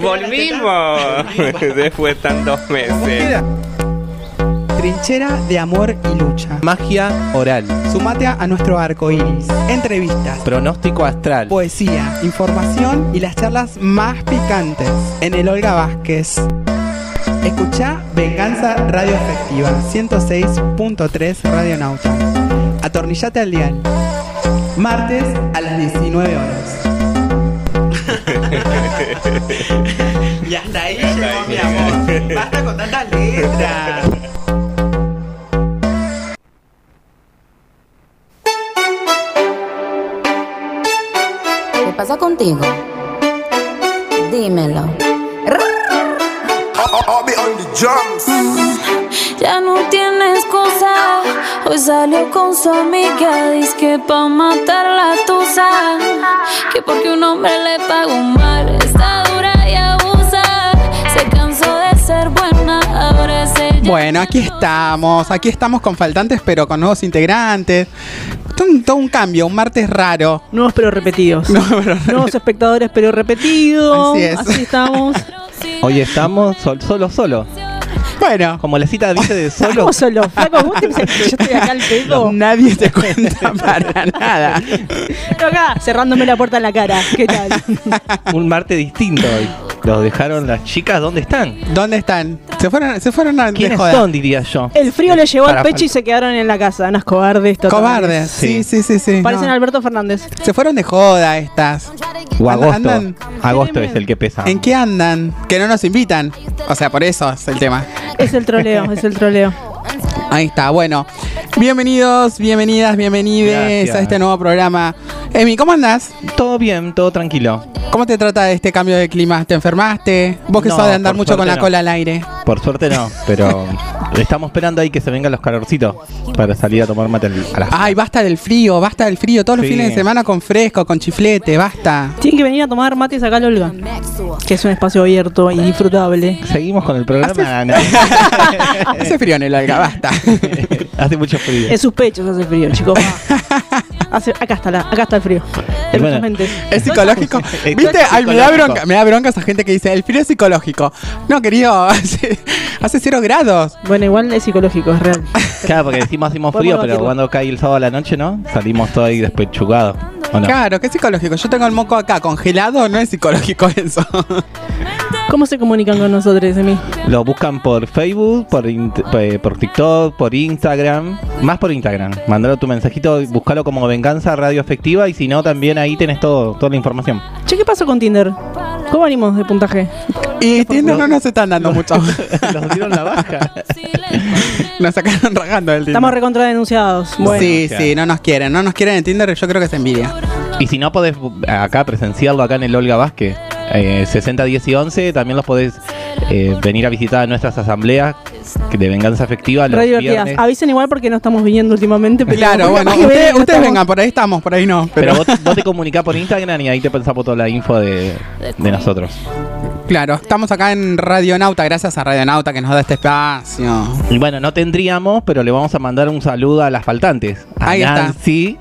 Volvimos después de tantos meses. Trinchera de amor y lucha. Magia oral. Sumate a nuestro arco iris. Entrevistas, Pronóstico astral. poesía, información y las charlas más picantes en el Olga Vázquez. Escucha Venganza Radio Efectiva 106.3 Radio Nauta. Atornillate al dial. Martes a las 19 horas. y hasta ahí llegó mi amor. Basta con tantas letras. ¿Qué pasa contigo? Salió con su amiga. Dice que pa' matar la tusa. Que porque un hombre le pagó mal. Está dura y abusa. Se cansó de ser buena. Ahora es ella. Bueno, aquí estamos, aquí estamos con faltantes, pero con nuevos integrantes. Todo un, todo un cambio, un martes raro. Nuevos pero repetidos. No, pero- Nuevos espectadores pero repetidos. Así es. estamos. Hoy estamos sol- solo, solo. Bueno, Como la cita dice de solo. Estamos solos. Flaco, ¿vos te pensás que yo estoy acá al pedo? nadie te cuenta para nada. Acá cerrándome la puerta en la cara. ¿Qué tal? Un martes distinto hoy. Los dejaron las chicas, ¿dónde están? ¿Dónde están? Se fueron, se fueron a de ¿Quiénes joda. son, diría yo? El frío le llevó Para al pecho y se quedaron en la casa. Unas cobardes totales. Cobardes. Sí, sí, sí, sí. Parecen no. Alberto Fernández. Se fueron de joda estas. O agosto. Andan- Agosto es el que pesa. ¿En qué andan? Que no nos invitan. O sea, por eso es el tema. Es el troleo, es el troleo. Ahí está, bueno. Bienvenidos, bienvenidas, bienvenides Gracias. a este nuevo programa. Emi, ¿cómo andás? Todo bien, todo tranquilo. ¿Cómo te trata este cambio de clima? ¿Te enfermaste? Vos que No, sos de andar mucho con la no. cola al aire. Por suerte no, pero estamos esperando ahí que se vengan los calorcitos para salir a tomar mate al- a las Ay, basta del frío, basta del frío. Todos los fines de semana con fresco, con chiflete, basta. Tienen que venir a tomar mates acá al Olga. Que es un espacio abierto y disfrutable. Seguimos con el programa. No. Hace frío en el alga, basta. Hace mucho frío. En sus pechos hace frío, chicos. Hace- acá está la, acá está el frío. Y En bueno, nuestras mentes. Es psicológico. ¿Viste? Ay, me da bronca, me da bronca esa gente que dice, el frío es psicológico. No, querido, hace, hace cero grados. Bueno, igual es psicológico, es real. Claro, porque decimos hacemos frío, pero cuando cae el sábado a la noche, ¿no? Salimos todos ahí despechugados. ¿O no? Claro, ¿qué es psicológico? Yo tengo el moco acá congelado, no es psicológico eso. ¿Cómo se comunican con nosotros, Emi? Lo buscan por Facebook, por, int- eh, por TikTok, por Instagram. Más por Instagram. Mandalo tu mensajito, buscalo como Venganza Radio Efectiva y si no, también ahí tenés todo, toda la información. Che, ¿qué pasó con Tinder? ¿Cómo venimos de puntaje? Y Tinder no nos están dando mucho. Nos dieron la baja. Nos sacaron ragando del Tinder. Estamos recontra denunciados. Bueno, sí, sí, no nos quieren. No nos quieren en Tinder, yo creo que es envidia. Y si no podés acá presenciarlo acá en el Olga Vázquez, eh, 60, 10 y 11, también los podés eh, venir a visitar a nuestras asambleas que de venganza efectiva los divertidas. viernes. Avisen igual porque no estamos viniendo últimamente. Pero Claro, bueno, ustedes, no estamos- vengan, por ahí estamos, por ahí no. Pero Pero, vos, vos te comunicás por Instagram y ahí te pensamos toda la info de, de nosotros. claro, estamos acá en Radionauta, gracias a Radionauta que nos da este espacio. Y bueno, no tendríamos, pero le vamos a mandar un saludo a las faltantes. A Ahí está. Nancy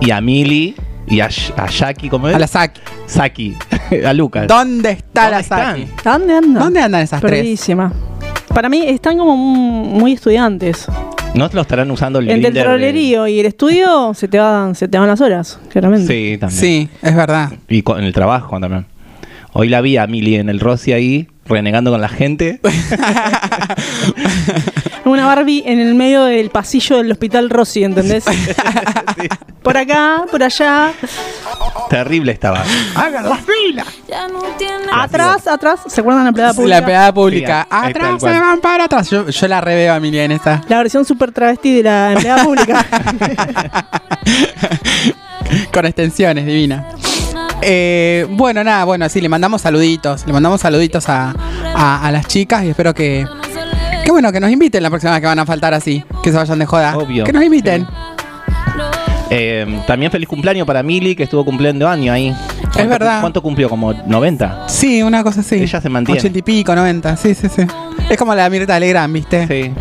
y a Mili y a, Sh- a Jackie, ¿cómo es? A la Saki. Saki, a Lucas. ¿Dónde está ¿Dónde la Saki? están? ¿Dónde andan? ¿Dónde andan esas tres? Perdidísima. Para mí están como mu- muy estudiantes. ¿No te lo estarán usando el Entre el Grindr de- trolerío y el estudio se te van, se te van las horas, claramente. Sí, también. Sí, es verdad. Y con el trabajo también. Hoy la vi a Mili en el Rossi ahí, renegando con la gente. Una Barbie en el medio del pasillo del hospital Rossi, ¿entendés? Por acá, por allá. Terrible estaba. ¡Hagan las filas! Ya no tiene Atrás, atrás. ¿Se acuerdan de la empleada pública? La empleada pública. Sí, atrás se van para atrás. Yo, yo la reveo a Emilia en esta. La versión super travesti de la empleada pública. Con extensiones, divina. Eh, bueno, nada, bueno, sí, le mandamos saluditos. Le mandamos saluditos a, a- a las chicas y espero que. Qué bueno, que nos inviten la próxima vez que van a faltar así. Que se vayan de joda. Obvio. Que nos inviten. Eh, también feliz cumpleaños para Mili, que estuvo cumpliendo año ahí. ¿Cuánto- verdad. ¿Cuánto cumplió? ¿Como 90? Sí, una cosa así. Ella se mantiene. Ochenta y pico, noventa. Sí, sí, sí. Es como la Mirta Legrand, ¿viste? Sí.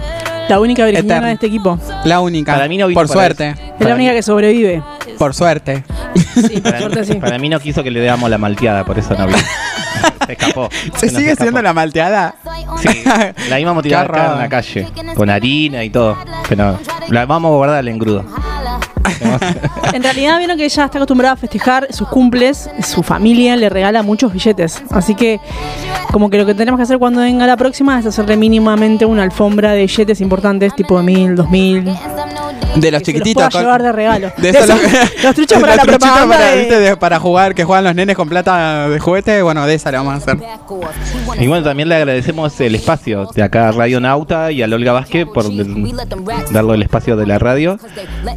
La única virginiana de este equipo. La única. Para mí no vino Por suerte. Es Para la única mí- que sobrevive. Por suerte. Sí, por Para, suerte sí. para mí no quiso que le damos la malteada, por eso no vino. Se escapó. ¿Se sigue escapó. siendo la malteada? Sí, la íbamos a tirar Qué acá en la calle, con harina y todo. Pero la vamos a guardar al engrudo. En realidad vieron que ella está acostumbrada a festejar sus cumples, su familia le regala muchos billetes. Así que como que lo que tenemos que hacer cuando venga la próxima es hacerle mínimamente una alfombra de billetes importantes, tipo de mil, dos mil. De los los chiquititos. con- llevar de regalo. De De esos los, los truchos para los la truchitos propaganda para, de- ¿viste? de- para jugar, que juegan los nenes con plata de juguete. Bueno, de esa le vamos a hacer. Y bueno, también le agradecemos el espacio de acá a Radio Nauta y a Olga Vázquez por darle el espacio de la radio.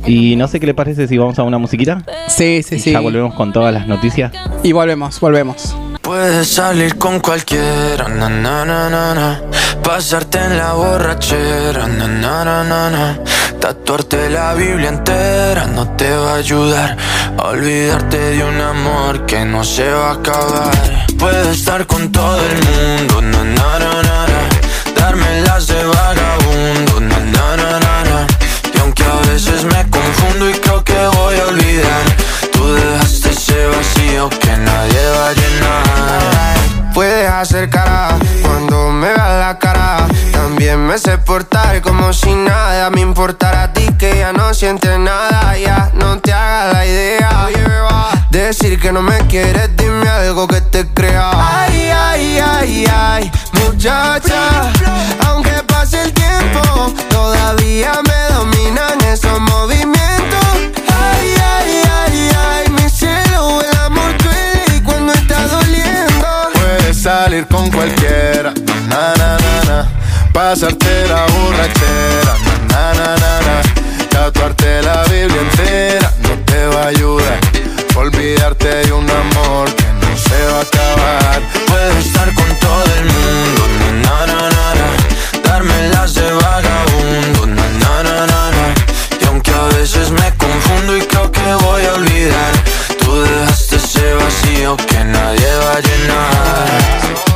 Y no sé qué le parece si vamos a una musiquita. Sí, sí, Y sí. Ya volvemos con todas las noticias. Y volvemos, volvemos. Puedes salir con cualquiera, na na na na na. Pasarte en la borrachera, Tatuarte la Biblia entera no te va a ayudar a olvidarte de un amor que no se va a acabar. Puedes estar con todo el mundo, na na na na. Darme las de vagabundo, na na na na. Y aunque a veces me confundo y creo que voy a olvidar, tú dejaste ese vacío que nadie va a llenar. Puedes hacer cara cuando me veas la cara. También me sé portar como si nada me importara a ti que ya no sientes nada. Ya no te hagas la idea. Decir que no me quieres, dime algo que te crea. Ay, ay, ay, ay, muchacha. Aunque pase el tiempo, todavía me dominan esos movimientos. Ay, ay, ay, ay, mi cielo, el amor salir con cualquiera, na na na na. Pasarte la borrachera, na na na na. Tatuarte la Biblia entera no te va a ayudar. Olvidarte de un amor que no se va a acabar. Puedo estar con todo el mundo, na na na na na. Darme las de vagabundo, na na na na na. Y aunque a veces me confundo y creo que voy a olvidar, tú dejaste ese vacío que nadie va a llenar.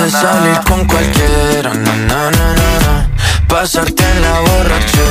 Samaná. salir con cualquiera, na na na na na. Pasarte en la borrachera,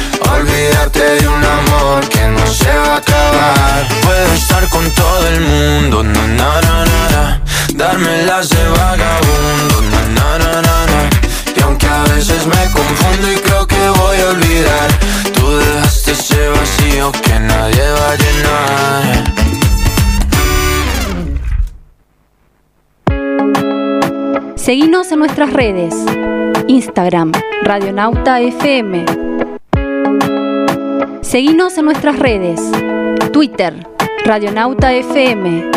A Olvidarte de un amor que no se va a acabar. Puedo estar con todo el mundo, na na na na na. Darme las de vagabundo, na na na na na. Y aunque a veces me confundo y creo que voy a olvidar, tú dejaste ese vacío que nadie va a llenar. Seguinos en nuestras redes. Instagram, Radionauta FM. Seguinos en nuestras redes. Twitter, Radionauta FM.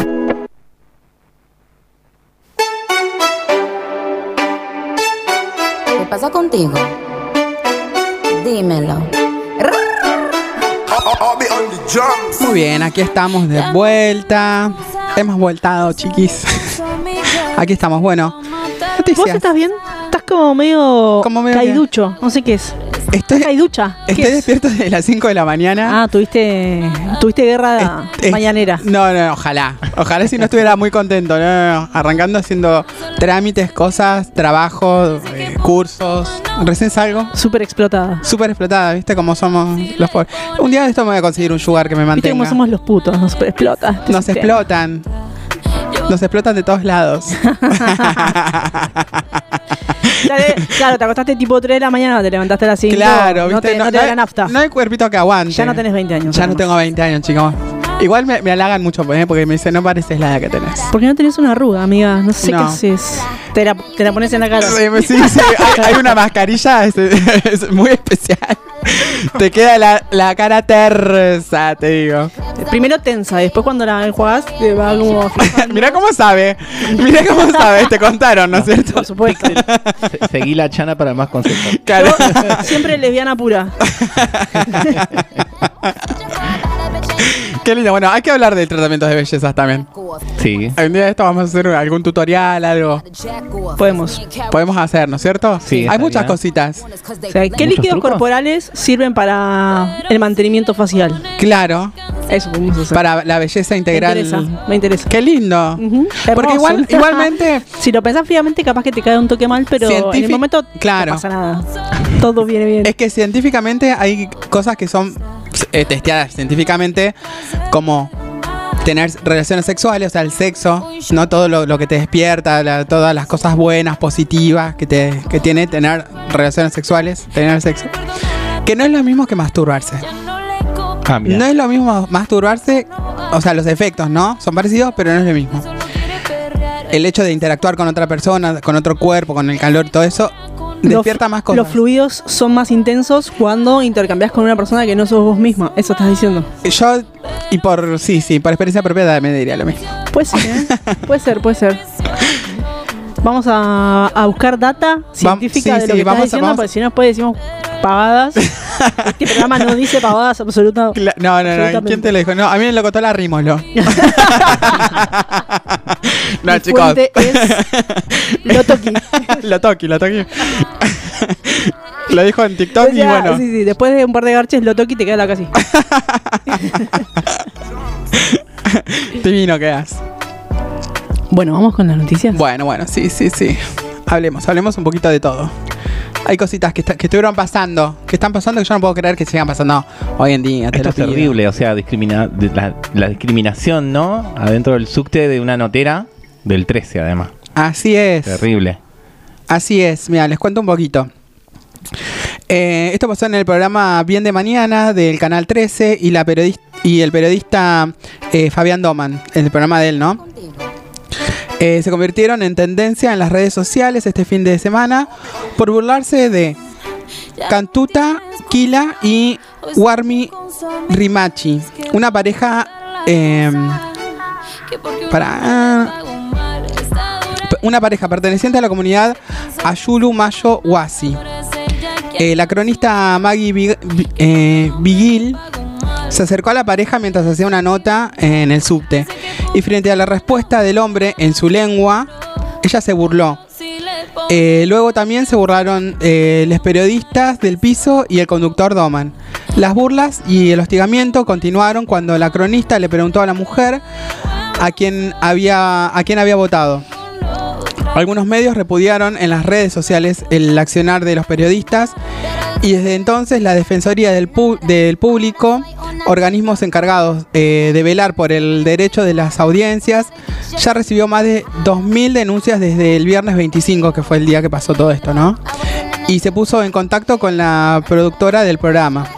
¿Qué pasa contigo? Dímelo. Muy bien, aquí estamos de vuelta. Hemos voltado, chiquis. Aquí estamos, bueno. ¿Vos Noticias. estás bien? Estás como medio, Como medio caiducho, no sé qué es. Estoy, ¿Hay ducha? ¿Qué estoy es? despierto desde las 5 de la mañana. Ah, tuviste, tuviste guerra mañanera. No, no, ojalá. Ojalá si no estuviera muy contento. No, no, no. Arrancando haciendo trámites, cosas, trabajo, eh, cursos. Recién salgo. Súper explotada. Súper explotada, ¿viste? Como somos los pobres. Un día de esto me voy a conseguir un sugar que me Viste cómo mantenga. somos los putos, nos explota. este Nos sistema. explotan. Nos explotan de todos lados. Dale, claro, te acostaste tipo 3 de la mañana, te levantaste a las 5. Claro, no ¿viste? te, no te da la nafta. no hay cuerpito que aguante. Ya no tenés 20 años. Ya no tengo 20 años, chicos. Igual me, me halagan mucho ¿eh? porque me dicen, no pareces la edad que tenés. ¿Por qué no tenés una arruga, amiga? No sé No. qué haces. Te la, te la pones en la cara. Sí, sí, sí, hay, hay una mascarilla es, es muy especial. Te queda la, la cara tersa, te digo. Primero tensa, después cuando la enjuagas te va como. Mirá cómo sabe. Mirá cómo sabe. Te contaron, ¿no es cierto? Por supuesto. Se- Seguí la chana para más consejos. Claro. Siempre lesbiana pura. Qué lindo. Bueno, hay que hablar de tratamientos de bellezas también. Sí. Un día de esto vamos a hacer algún tutorial, algo. Podemos. Podemos hacer, ¿no es cierto? Sí, Hay muchas cositas. O sea, ¿qué ¿Muchos líquidos trucos? corporales sirven para el mantenimiento facial? Claro. Eso podemos hacer. Para la belleza me integral. interesa, me interesa. Qué lindo. Porque igual, igualmente, si lo pensás fríamente, capaz que te cae un toque mal, pero en el momento claro. no pasa nada. Todo viene bien. es que científicamente hay cosas que son eh, testeadas científicamente como tener relaciones sexuales, o sea, el sexo, no todo lo, lo que te despierta, la- todas las cosas buenas, positivas que, te, que tiene tener relaciones sexuales, tener sexo. Que no es lo mismo que masturbarse. Ah, mira. No es lo mismo masturbarse, o sea, los efectos, ¿no? Son parecidos, pero no es lo mismo. El hecho de interactuar con otra persona, con otro cuerpo, con el calor, todo eso, despierta Los- más cosas. Los fluidos son más intensos cuando intercambias con una persona que no sos vos misma. Eso estás diciendo. Yo, y por, sí, sí, por experiencia propia me diría lo mismo. Puede ser, ¿eh? puede ser, puede ser. Vamos a, a buscar data científica sí, de lo sí, que vamos estás diciendo, vamos- porque si no después decimos pavadas. este programa no dice pavadas absolutas. Cla- No, no, no. ¿quién te lo dijo? No, a mí en Locotola rímoslo. no, Mi chicos. es Lotoki. lo toqui, lo toqui. lo dijo en TikTok y O sea, bueno. sí, sí, después de un par de garches, Lotoki te queda la casi. Divino quedas. Bueno, vamos con las noticias. Bueno, bueno, sí, sí, sí. Hablemos, hablemos un poquito de todo. Hay cositas que, estuvieron pasando, que están pasando que yo no puedo creer que sigan pasando hoy en día. Esto es terrible, o sea, discrimina, la, la discriminación, ¿no? Adentro del subte de una notera del 13, además. Así es. Terrible. Así es, mira, les cuento un poquito. Eh, esto pasó en el programa Bien de Mañana del Canal 13 y, la periodista, y el periodista eh, Fabián Doman, el programa de él, ¿no? Eh, se convirtieron en tendencia en las redes sociales este fin de semana por burlarse de Cantuta, Kila y Warmi Rimachi, una pareja eh, para una pareja perteneciente a la comunidad Ayulu Mayo Wasi. Eh, la cronista Maggie Bi- eh, se acercó a la pareja mientras hacía una nota en el subte y frente a la respuesta del hombre en su lengua, ella se burló. Eh, luego también se burlaron eh, los periodistas del piso y el conductor Doman. Las burlas y el hostigamiento continuaron cuando la cronista le preguntó a la mujer a quién había, a quién había votado. Algunos medios repudiaron en las redes sociales el accionar de los periodistas y desde entonces la Defensoría del, del Público, organismos encargados eh, de velar por el derecho de las audiencias, ya recibió más de 2.000 denuncias desde el viernes 25, que fue el día que pasó todo esto, ¿no? Y se puso en contacto con la productora del programa.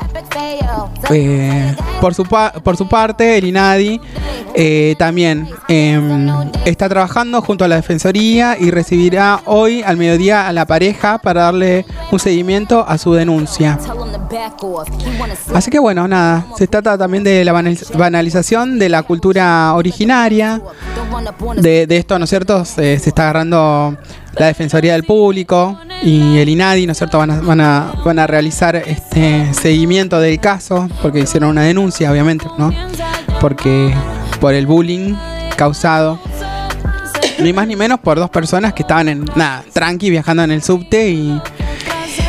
Eh, por, su por su parte, el INADI eh, también em, está trabajando junto a la Defensoría y recibirá hoy al mediodía a la pareja para darle un seguimiento a su denuncia. Así que bueno, nada, se trata también de la banal- banalización de la cultura originaria. De, esto, ¿no es cierto? Se está agarrando la Defensoría del Público y el INADI, ¿no es cierto? Van a, van a, van a realizar este seguimiento del caso, porque hicieron una denuncia, obviamente, ¿no? Porque por el bullying causado, ni más ni menos por dos personas que estaban en, nada, tranqui, viajando en el subte y,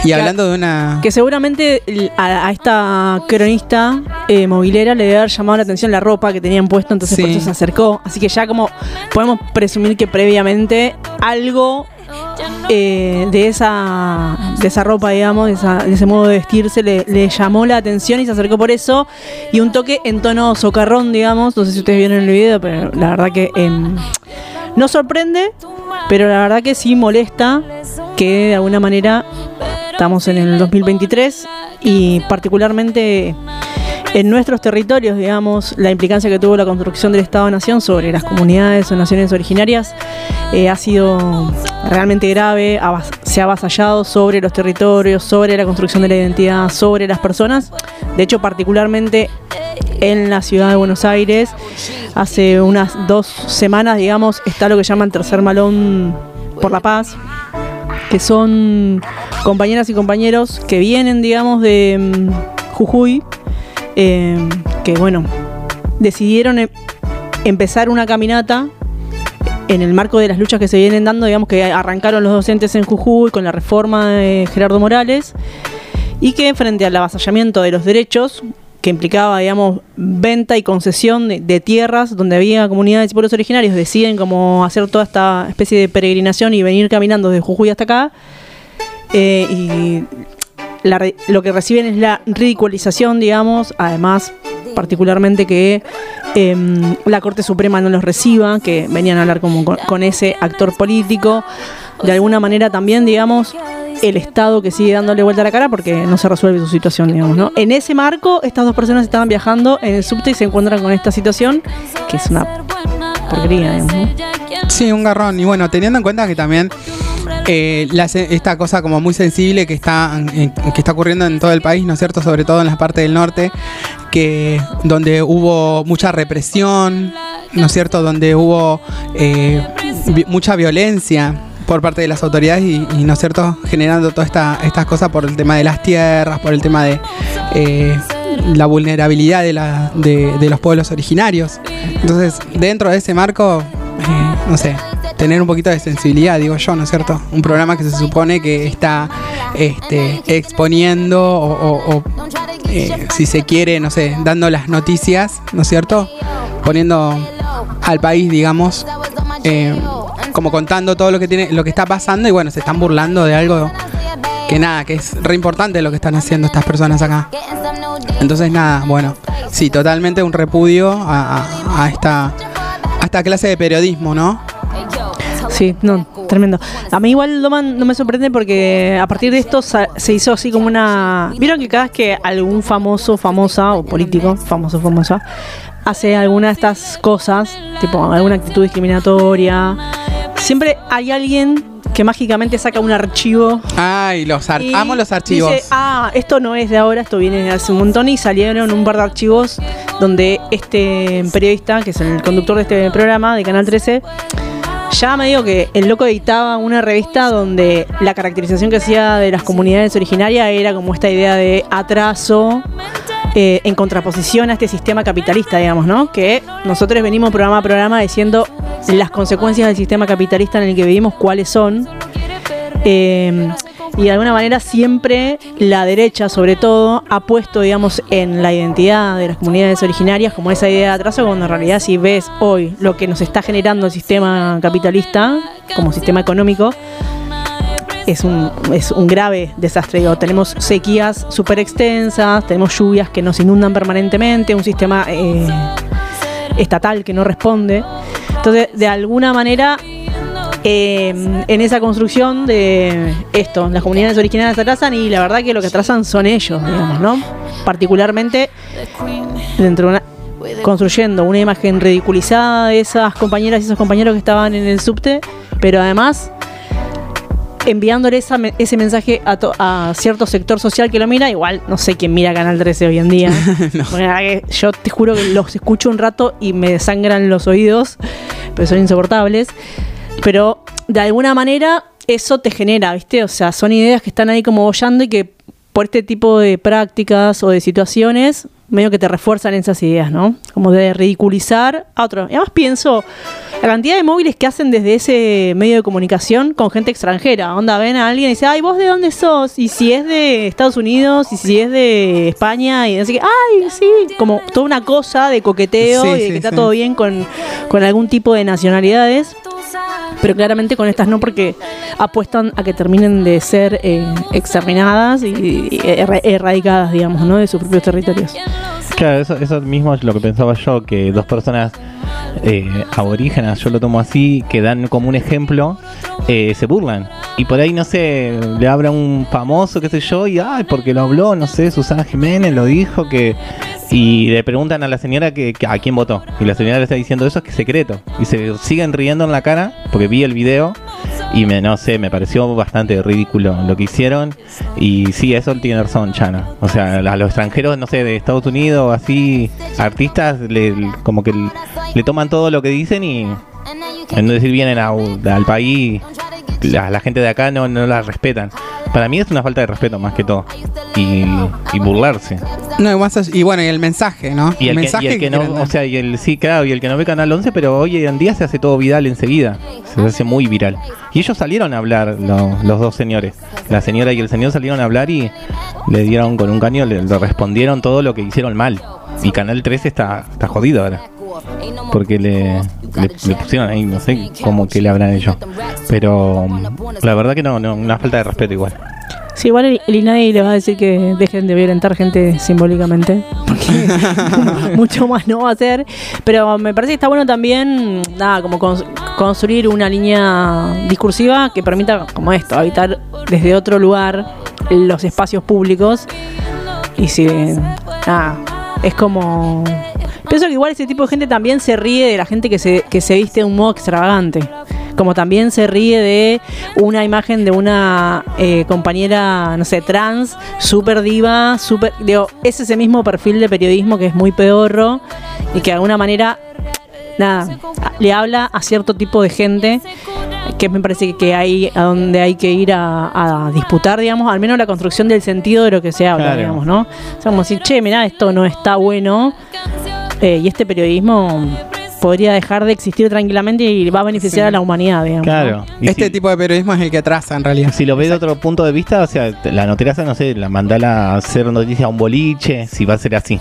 Y hablando de una... Que seguramente a, a esta cronista eh, movilera le debe haber llamado la atención la ropa que tenían puesto, entonces por Sí. eso se acercó. Así que ya como podemos presumir que previamente algo eh, de esa de esa ropa, digamos, de, ese modo de vestirse le, le llamó la atención y se acercó por eso. Y un toque en tono socarrón, digamos. No sé si ustedes vieron el video, pero la verdad que em, no sorprende, pero la verdad que sí molesta que de alguna manera estamos en el 2023 y particularmente en nuestros territorios, digamos, la implicancia que tuvo la construcción del Estado-Nación sobre las comunidades o naciones originarias eh, ha sido realmente grave, se ha avasallado sobre los territorios, sobre la construcción de la identidad, sobre las personas. De hecho, particularmente en la ciudad de Buenos Aires, hace unas dos semanas, digamos, está lo que llaman Tercer Malón por la Paz, que son compañeras y compañeros que vienen, digamos, de mm, Jujuy, eh, que bueno, decidieron em- empezar una caminata en el marco de las luchas que se vienen dando, digamos que arrancaron los docentes en Jujuy con la reforma de Gerardo Morales y que frente al avasallamiento de los derechos que implicaba, digamos, venta y concesión de, de tierras donde había comunidades y pueblos originarios, deciden como hacer toda esta especie de peregrinación y venir caminando desde Jujuy hasta acá. Eh, y la lo que reciben es la ridiculización, digamos, además particularmente que em, la Corte Suprema no los reciba, que venían a hablar como con, ese actor político, de alguna manera también, digamos, el Estado que sigue dándole vuelta a la cara porque no se resuelve su situación, digamos, ¿no? En ese marco, estas dos personas estaban viajando en el subte y se encuentran con esta situación, que es una porquería, digamos. Sí, un garrón. Y bueno, teniendo en cuenta que también eh, la esta cosa como muy sensible que está, que está ocurriendo en todo el país, ¿no es cierto? Sobre todo en la parte del norte, que donde hubo mucha represión, ¿no es cierto? Donde hubo eh, mucha violencia por parte de las autoridades y, y, ¿no es cierto? Generando todas esta, estas cosas por el tema de las tierras, por el tema de eh, la vulnerabilidad de, la, de, de los pueblos originarios. Entonces, dentro de ese marco, eh, no sé, tener un poquito de sensibilidad, digo yo, ¿no es cierto? Un programa que se supone que está este, exponiendo o, eh, si se quiere, no sé, dando las noticias, ¿no es cierto? Poniendo al país, digamos, eh, como contando todo lo que tiene, lo que está pasando y bueno, se están burlando de algo que nada, que es re importante lo que están haciendo estas personas acá. Entonces nada, bueno, sí, totalmente un repudio a esta a esta clase de periodismo, ¿no? Sí, no, tremendo. A mí igual no, man- no me sorprende porque a partir de esto se hizo así como una... Vieron que cada vez que algún famoso, famosa o político, famoso, famosa, hace alguna de estas cosas, tipo alguna actitud discriminatoria, siempre hay alguien que mágicamente saca un archivo Ay, los ar- y amo los archivos. Dice, ah, esto no es de ahora, esto viene de hace un montón y salieron un par de archivos donde este periodista, que es el conductor de este programa de Canal 13, ya me digo que el loco editaba una revista donde la caracterización que hacía de las comunidades originarias era como esta idea de atraso eh, en contraposición a este sistema capitalista, digamos, ¿no? Que nosotros venimos programa a programa diciendo las consecuencias del sistema capitalista en el que vivimos, cuáles son. Eh, y de alguna manera siempre la derecha, sobre todo, ha puesto, digamos, en la identidad de las comunidades originarias como esa idea de atraso, cuando en realidad si ves hoy lo que nos está generando el sistema capitalista como sistema económico, es un, es un grave desastre. Digo, tenemos sequías súper extensas, tenemos lluvias que nos inundan permanentemente, un sistema eh, estatal que no responde. Entonces, de alguna manera, eh, en esa construcción de esto, las comunidades originarias se atrasan y la verdad que lo que atrasan son ellos, digamos, ¿no? Particularmente dentro de una construyendo una imagen ridiculizada de esas compañeras y esos compañeros que estaban en el subte, pero además enviándole esa ese mensaje a, to- a cierto sector social que lo mira, igual no sé quién mira Canal 13 hoy en día. Porque yo te juro que los escucho un rato y me desangran los oídos, pero son insoportables. Pero de alguna manera eso te genera, ¿viste? O sea, son ideas que están ahí como bollando y que por este tipo de prácticas o de situaciones, medio que te refuerzan esas ideas, ¿no? Como de ridiculizar a otro. Y además pienso la cantidad de móviles que hacen desde ese medio de comunicación con gente extranjera. Onda, ven a alguien y dice, ay, ¿vos de dónde sos? Y si es de Estados Unidos, y si es de España, y así que, ay, sí, como toda una cosa de coqueteo Sí, y de sí, que está sí. todo bien con, con algún tipo de nacionalidades. Pero claramente con estas no, porque apuestan a que terminen de ser eh, exterminadas y, y erra- erradicadas, digamos, ¿no? de sus propios territorios. Claro, eso, eso mismo es lo que pensaba yo, que dos personas eh, aborígenas, yo lo tomo así, que dan como un ejemplo, eh, se burlan. Y por ahí, no sé, le habla un famoso, qué sé yo, y ay, porque lo habló, no sé, Susana Jiménez lo dijo, que... Y le preguntan a la señora que, a quién votó. Y la señora le está diciendo eso es que es secreto. Y se siguen riendo en la cara, porque vi el video, y me, no sé, me pareció bastante ridículo lo que hicieron. Y sí, eso tiene razón, Chana. O sea, a los extranjeros, no sé, de Estados Unidos, así, artistas, le, como que le, toman todo lo que dicen y en de decir vienen a- al país, la, la gente de acá no, no la respetan. Para mí es una falta de respeto más que todo. Y, y burlarse. No, y, más allá- y bueno, y el mensaje, ¿no? Y el, que, mensaje y el que no, dar. o sea, y el sí, claro, y el que no ve Canal 11, pero hoy en día se hace todo viral enseguida. Se hace muy viral. Y ellos salieron a hablar, lo- los dos señores. La señora y el señor salieron a hablar y le dieron con un caño, le, le respondieron todo lo que hicieron mal. Y Canal 13 está, está jodido ahora. Porque le, pusieron ahí, no sé cómo que le habrán hecho. Pero mm, la verdad que no, no, una falta de respeto igual. Sí, igual el, el le va a decir que dejen de violentar gente simbólicamente. Porque mucho más no va a hacer. Pero me parece que está bueno también, nada, como cons- construir una línea discursiva que permita, como esto, habitar desde otro lugar los espacios públicos. Y si, es como. Pienso que igual ese tipo de gente también se ríe de la gente que se, que se viste de un modo extravagante. Como también se ríe de una imagen de una eh, compañera, no sé, trans, súper diva, súper. Digo, es ese mismo perfil de periodismo que es muy pedorro y que de alguna manera, nada, le habla a cierto tipo de gente que me parece que hay a donde hay que ir a, a disputar, digamos, al menos la construcción del sentido de lo que se habla, Claro. digamos, ¿no? O sea, como decir, che, mirá, esto no está bueno eh, y este periodismo podría dejar de existir tranquilamente y va a beneficiar Sí. a la humanidad, digamos. Claro. ¿no? Este si- tipo de periodismo es el que atrasa, en realidad. Si lo ves de otro punto de vista, o sea, la noteraza, no sé, la mandala a hacer noticia a un boliche, si va a ser así.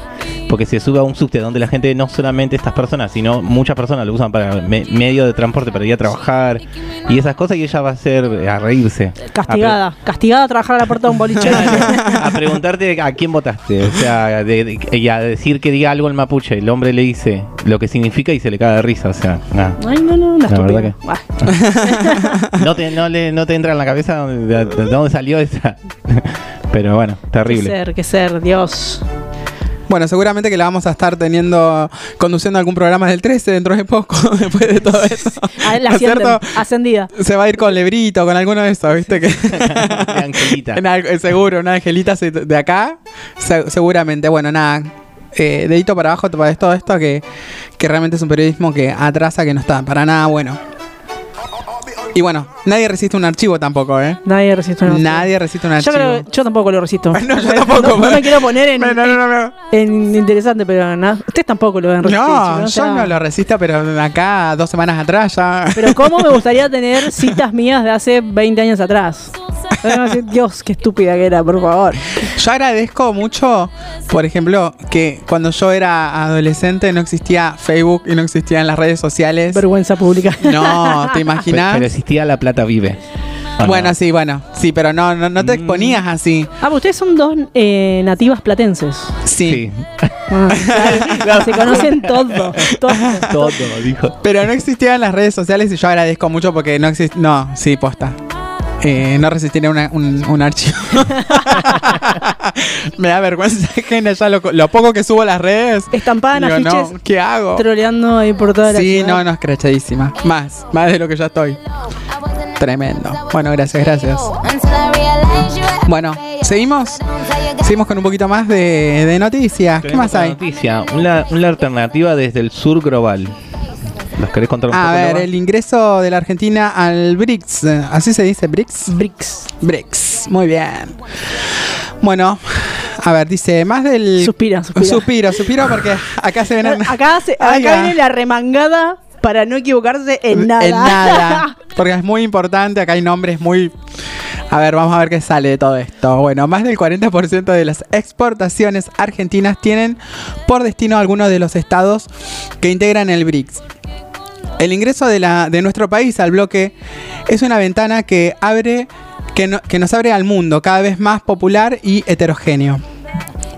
Porque se sube a un subte donde la gente, no solamente estas personas, sino muchas personas lo usan para me- medio de transporte para ir a trabajar y esas cosas, y ella va a ser a reírse. Castigada, castigada a trabajar a la puerta de un boliche. A, preguntarte a quién votaste, o sea, de- de- y a decir que diga algo en mapuche. El hombre le dice lo que significa y se le cae de risa, o sea, nada. Ay, no, no, una La verdad que- No te, no, le, no te entra en la cabeza de, de- de dónde salió esa. Pero bueno, qué terrible. ser, qué ser, Dios. Bueno, seguramente que la vamos a estar teniendo, conduciendo algún programa del 13 dentro de poco, después de todo eso. Ah, la ¿No cierto? ascendida. Se va a ir con Lebrito, con alguno de esos, ¿viste? Que De Angelita. En eh, seguro, una angelita se- de acá, se- seguramente. Bueno, nada, eh, dedito para abajo para todo esto, que, que realmente es un periodismo que atrasa, que no está para nada bueno. Y bueno, nadie resiste un archivo tampoco, ¿eh? Nadie resiste una Nadie resiste un Yo, archivo. creo, yo tampoco lo resisto. No, yo tampoco, No, no pero- me quiero poner en, No, interesante, pero nada. Ustedes tampoco lo ven resistir. No, yo no lo resisto, pero acá dos semanas atrás ya. Pero cómo me gustaría tener citas mías de hace 20 años atrás. Dios, qué estúpida que era, por favor. Yo agradezco mucho, por ejemplo, que cuando yo era adolescente no existía Facebook y no existían las redes sociales. Vergüenza pública. No, ¿te imaginas? pero existía La Plata Vive. Bueno, sí, bueno, sí, pero no, no, no te Mm. exponías así. Ah, pero ustedes son dos eh, nativas platenses. Sí. Sí. Ah, claro, se conocen todo. todo. Todo, dijo. Pero no existían las redes sociales y yo agradezco mucho porque no existe. No, sí, posta. Eh, no resistiría una- un, un archivo. Me da vergüenza ajena ya lo, lo poco que subo a las redes. Estampada en Digo, afiches, no, ¿qué hago? troleando ahí por toda la Sí, ciudad. no, no, escrachadísima. Más, más de lo que ya estoy. Tremendo. Bueno, gracias, gracias. Bueno, ¿seguimos? Seguimos con un poquito más de, de noticias. ¿Qué más hay? Noticia, una, una alternativa desde el sur global. ¿Los querés contar un A poco? ver, Loba? el ingreso de la Argentina al BRICS. ¿Así se dice BRICS? BRICS. BRICS. Muy bien. Bueno, a ver, dice, más del... Suspira, suspira. Suspiro, suspiro porque acá se ven... Acá, se- acá ah. viene la remangada para no equivocarse en nada. En nada. Porque es muy importante, acá hay nombres muy... A ver, vamos a ver qué sale de todo esto. Bueno, más del 40% de las exportaciones argentinas tienen por destino algunos de los estados que integran el BRICS. El ingreso de, la, de nuestro país al bloque es una ventana que, abre, que, que nos abre al mundo cada vez más popular y heterogéneo.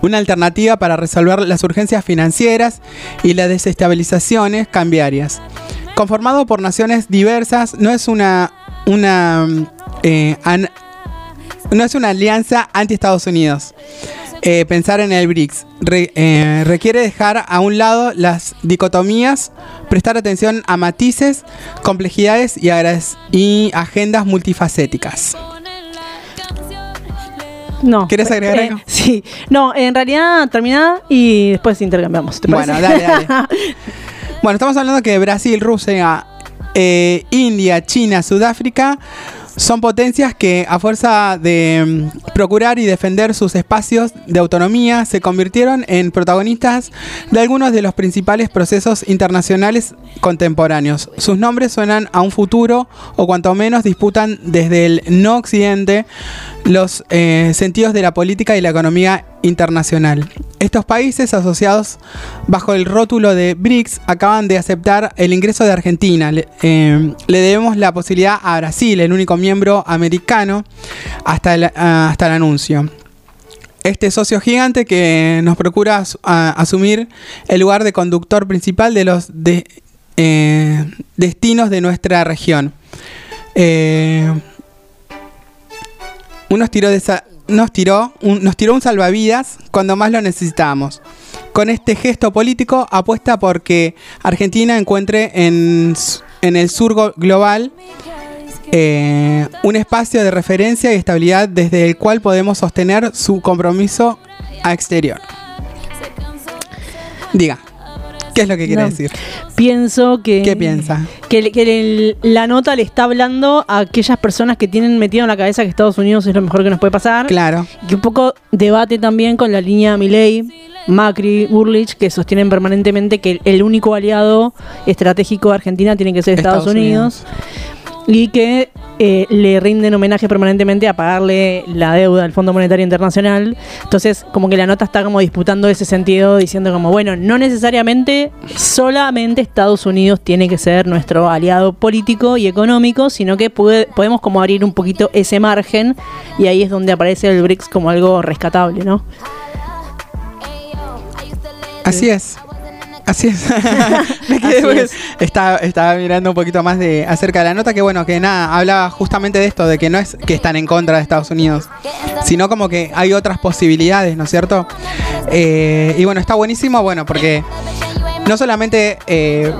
Una alternativa para resolver las urgencias financieras y las desestabilizaciones cambiarias. Conformado por naciones diversas, no es una, una, eh, no es una alianza anti-Estados Unidos. Eh, pensar en el BRICS Re- eh, requiere dejar a un lado las dicotomías, prestar atención a matices, complejidades y, agendas multifacéticas. No. ¿Quieres agregar Eh, algo? Sí. No, en realidad terminada y después intercambiamos. ¿te Bueno, dale, dale. Bueno, estamos hablando que Brasil, Rusia, eh, India, China, Sudáfrica son potencias que a fuerza de mm, procurar y defender sus espacios de autonomía se convirtieron en protagonistas de algunos de los principales procesos internacionales contemporáneos. Sus nombres suenan a un futuro o cuanto menos disputan desde el no occidente los eh, sentidos de la política y la economía internacional. Estos países asociados bajo el rótulo de BRICS acaban de aceptar el ingreso de Argentina. Le, eh, debemos la posibilidad a Brasil, el único miembro americano, hasta el, ah, hasta el anuncio. Este socio gigante que nos procura asumir el lugar de conductor principal de los eh, destinos de nuestra región. Nos tiró, un, nos tiró un salvavidas cuando más lo necesitábamos. Con este gesto político apuesta porque Argentina encuentre en, el sur global eh, un espacio de referencia y estabilidad desde el cual podemos sostener su compromiso a exterior. Diga, ¿qué es lo que quiere No. decir? Pienso que. ¿Qué piensa? Que, le- que el- la nota le está hablando a aquellas personas que tienen metido en la cabeza que Estados Unidos es lo mejor que nos puede pasar. Claro. Y que un poco debate también con la línea Milley, Macri, Burlich, que sostienen permanentemente que el, el único aliado estratégico de Argentina tiene que ser Estados, Estados Unidos. Y que eh, le rinden homenaje permanentemente a pagarle la deuda al Fondo Monetario Internacional. Entonces, como que la nota está como disputando ese sentido, diciendo como, bueno, no necesariamente solamente Estados Unidos tiene que ser nuestro aliado político y económico, sino que podemos como abrir un poquito ese margen y ahí es donde aparece el BRICS como algo rescatable, ¿no? Así es. Así es. Me quedé Así porque es. Estaba, estaba mirando un poquito más de acerca de la nota que bueno, que nada, hablaba justamente de esto, de que no es que están en contra de Estados Unidos, sino como que hay otras posibilidades, ¿no es cierto? Eh, y bueno, está buenísimo, bueno, porque no solamente eh,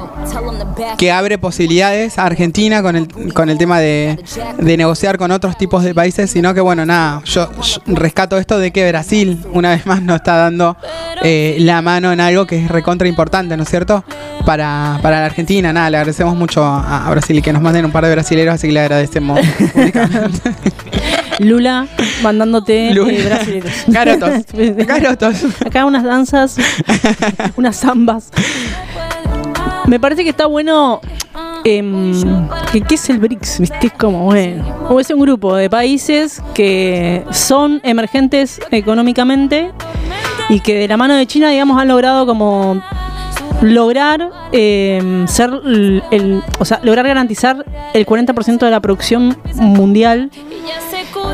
que abre posibilidades a Argentina con el, con el tema de, de negociar con otros tipos de países, sino que bueno, nada, yo, yo rescato esto de que Brasil una vez más nos está dando eh, la mano en algo que es recontra importante, ¿no es cierto? Para, para la Argentina, nada, le agradecemos mucho a, a Brasil y que nos manden un par de brasileros, así que le agradecemos. Lula mandándote Lula. eh, brasileños. Garotos. Garotos. Acá unas danzas, unas zambas. Me parece que está bueno. em, que, ¿Qué es el BRICS? ¿Viste? Es como, bueno. o es un grupo de países que son emergentes económicamente y que de la mano de China, digamos, han logrado como lograr em, ser el, el- o sea, lograr garantizar el 40% de la producción mundial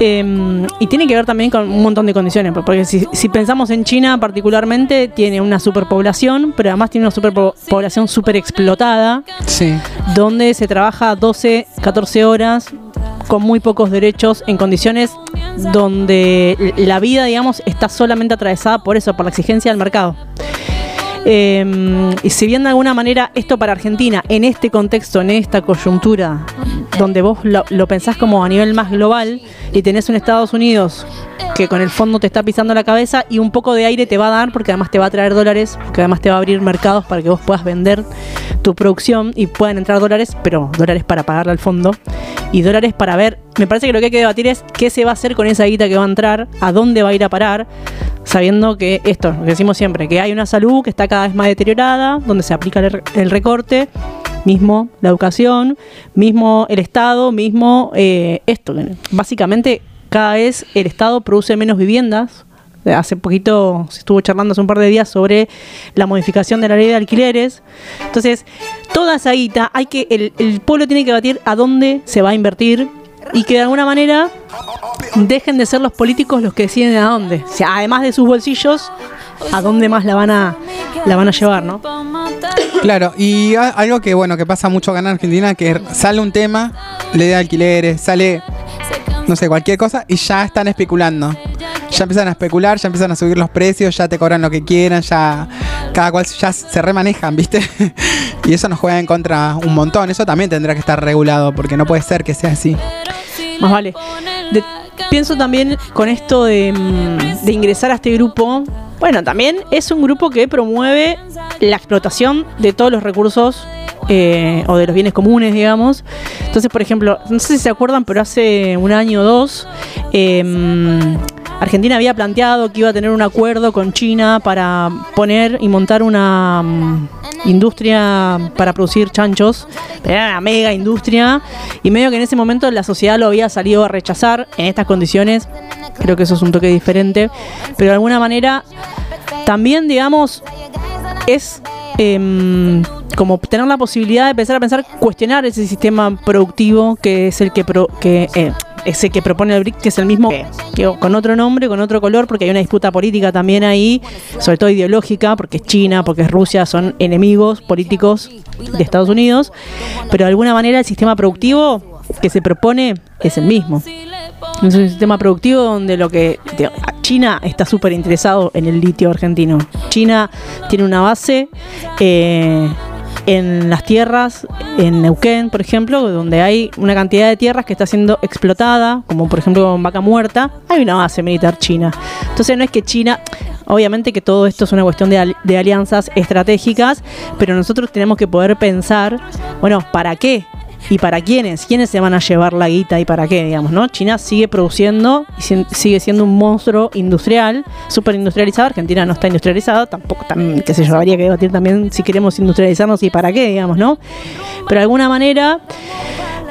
Em, y tiene que ver también con un montón de condiciones, porque si, si pensamos en China particularmente, tiene una superpoblación, pero además tiene una superpoblación super explotada, Sí. donde se trabaja 12, 14 horas con muy pocos derechos en condiciones donde la vida, digamos, está solamente atravesada por eso, por la exigencia del mercado. Eh, y si bien de alguna manera esto para Argentina, en este contexto, en esta coyuntura, donde vos lo, lo pensás como a nivel más global y tenés un Estados Unidos que con el fondo te está pisando la cabeza y un poco de aire te va a dar porque además te va a traer dólares, porque además te va a abrir mercados para que vos puedas vender tu producción y puedan entrar dólares, pero dólares para pagarle al fondo y dólares para ver. Me parece que lo que hay que debatir es qué se va a hacer con esa guita que va a entrar, a dónde va a ir a parar, sabiendo que esto, lo que decimos siempre, que hay una salud que está cada vez más deteriorada, donde se aplica el, recorte, mismo la educación, mismo el Estado, mismo eh, esto. Básicamente, cada vez el Estado produce menos viviendas. Hace poquito se estuvo charlando hace un par de días sobre la modificación de la ley de alquileres. Entonces, toda esa guita, hay que, el, el pueblo tiene que debatir a dónde se va a invertir y que de alguna manera dejen de ser los políticos los que deciden a dónde. O sea, además de sus bolsillos, a dónde más la van a, la van a llevar, ¿no? Claro, y algo que bueno que pasa mucho acá en Argentina, que sale un tema, ley de alquileres, sale no sé, cualquier cosa, y ya están especulando. Ya empiezan a especular, ya empiezan a subir los precios, ya te cobran lo que quieran, ya cada cual ya se remanejan, ¿viste? y eso nos juega en contra un montón. Eso también tendrá que estar regulado, porque no puede ser que sea así. Más vale. De- pienso también con esto de, mm, de ingresar a este grupo. Bueno, también es un grupo que promueve la explotación de todos los recursos eh, o de los bienes comunes, digamos. Entonces, por ejemplo, no sé si se acuerdan, pero hace un año o dos, eh, mm, Argentina había planteado que iba a tener un acuerdo con China para poner y montar una mm, industria para producir chanchos. Era una mega industria. Y medio que en ese momento la sociedad lo había salido a rechazar en estas condiciones. Creo que eso es un toque diferente. Pero de alguna manera, también, digamos, es em, como tener la posibilidad de empezar a pensar, cuestionar ese sistema productivo que es el que, pro- que eh, es el que propone el BRIC, que es el mismo, con otro nombre, con otro color, porque hay una disputa política también ahí, sobre todo ideológica, porque es China, porque es Rusia, son enemigos políticos de Estados Unidos, pero de alguna manera el sistema productivo que se propone es el mismo. Es un sistema productivo donde lo que China está súper interesado en el litio argentino. China tiene una base eh, en las tierras, en Neuquén, por ejemplo, donde hay una cantidad de tierras que está siendo explotada, como por ejemplo en Vaca Muerta, hay una base militar china. Entonces no es que China, obviamente que todo esto es una cuestión de, de alianzas estratégicas, pero nosotros tenemos que poder pensar, bueno, ¿para qué? ¿Y para quiénes? ¿Quiénes se van a llevar la guita y para qué, digamos, no? China sigue produciendo y si- sigue siendo un monstruo industrial, súper industrializado. Argentina no está industrializado, tampoco, tam- sé yo, habría que debatir también si queremos industrializarnos y para qué, digamos, ¿no? Pero de alguna manera,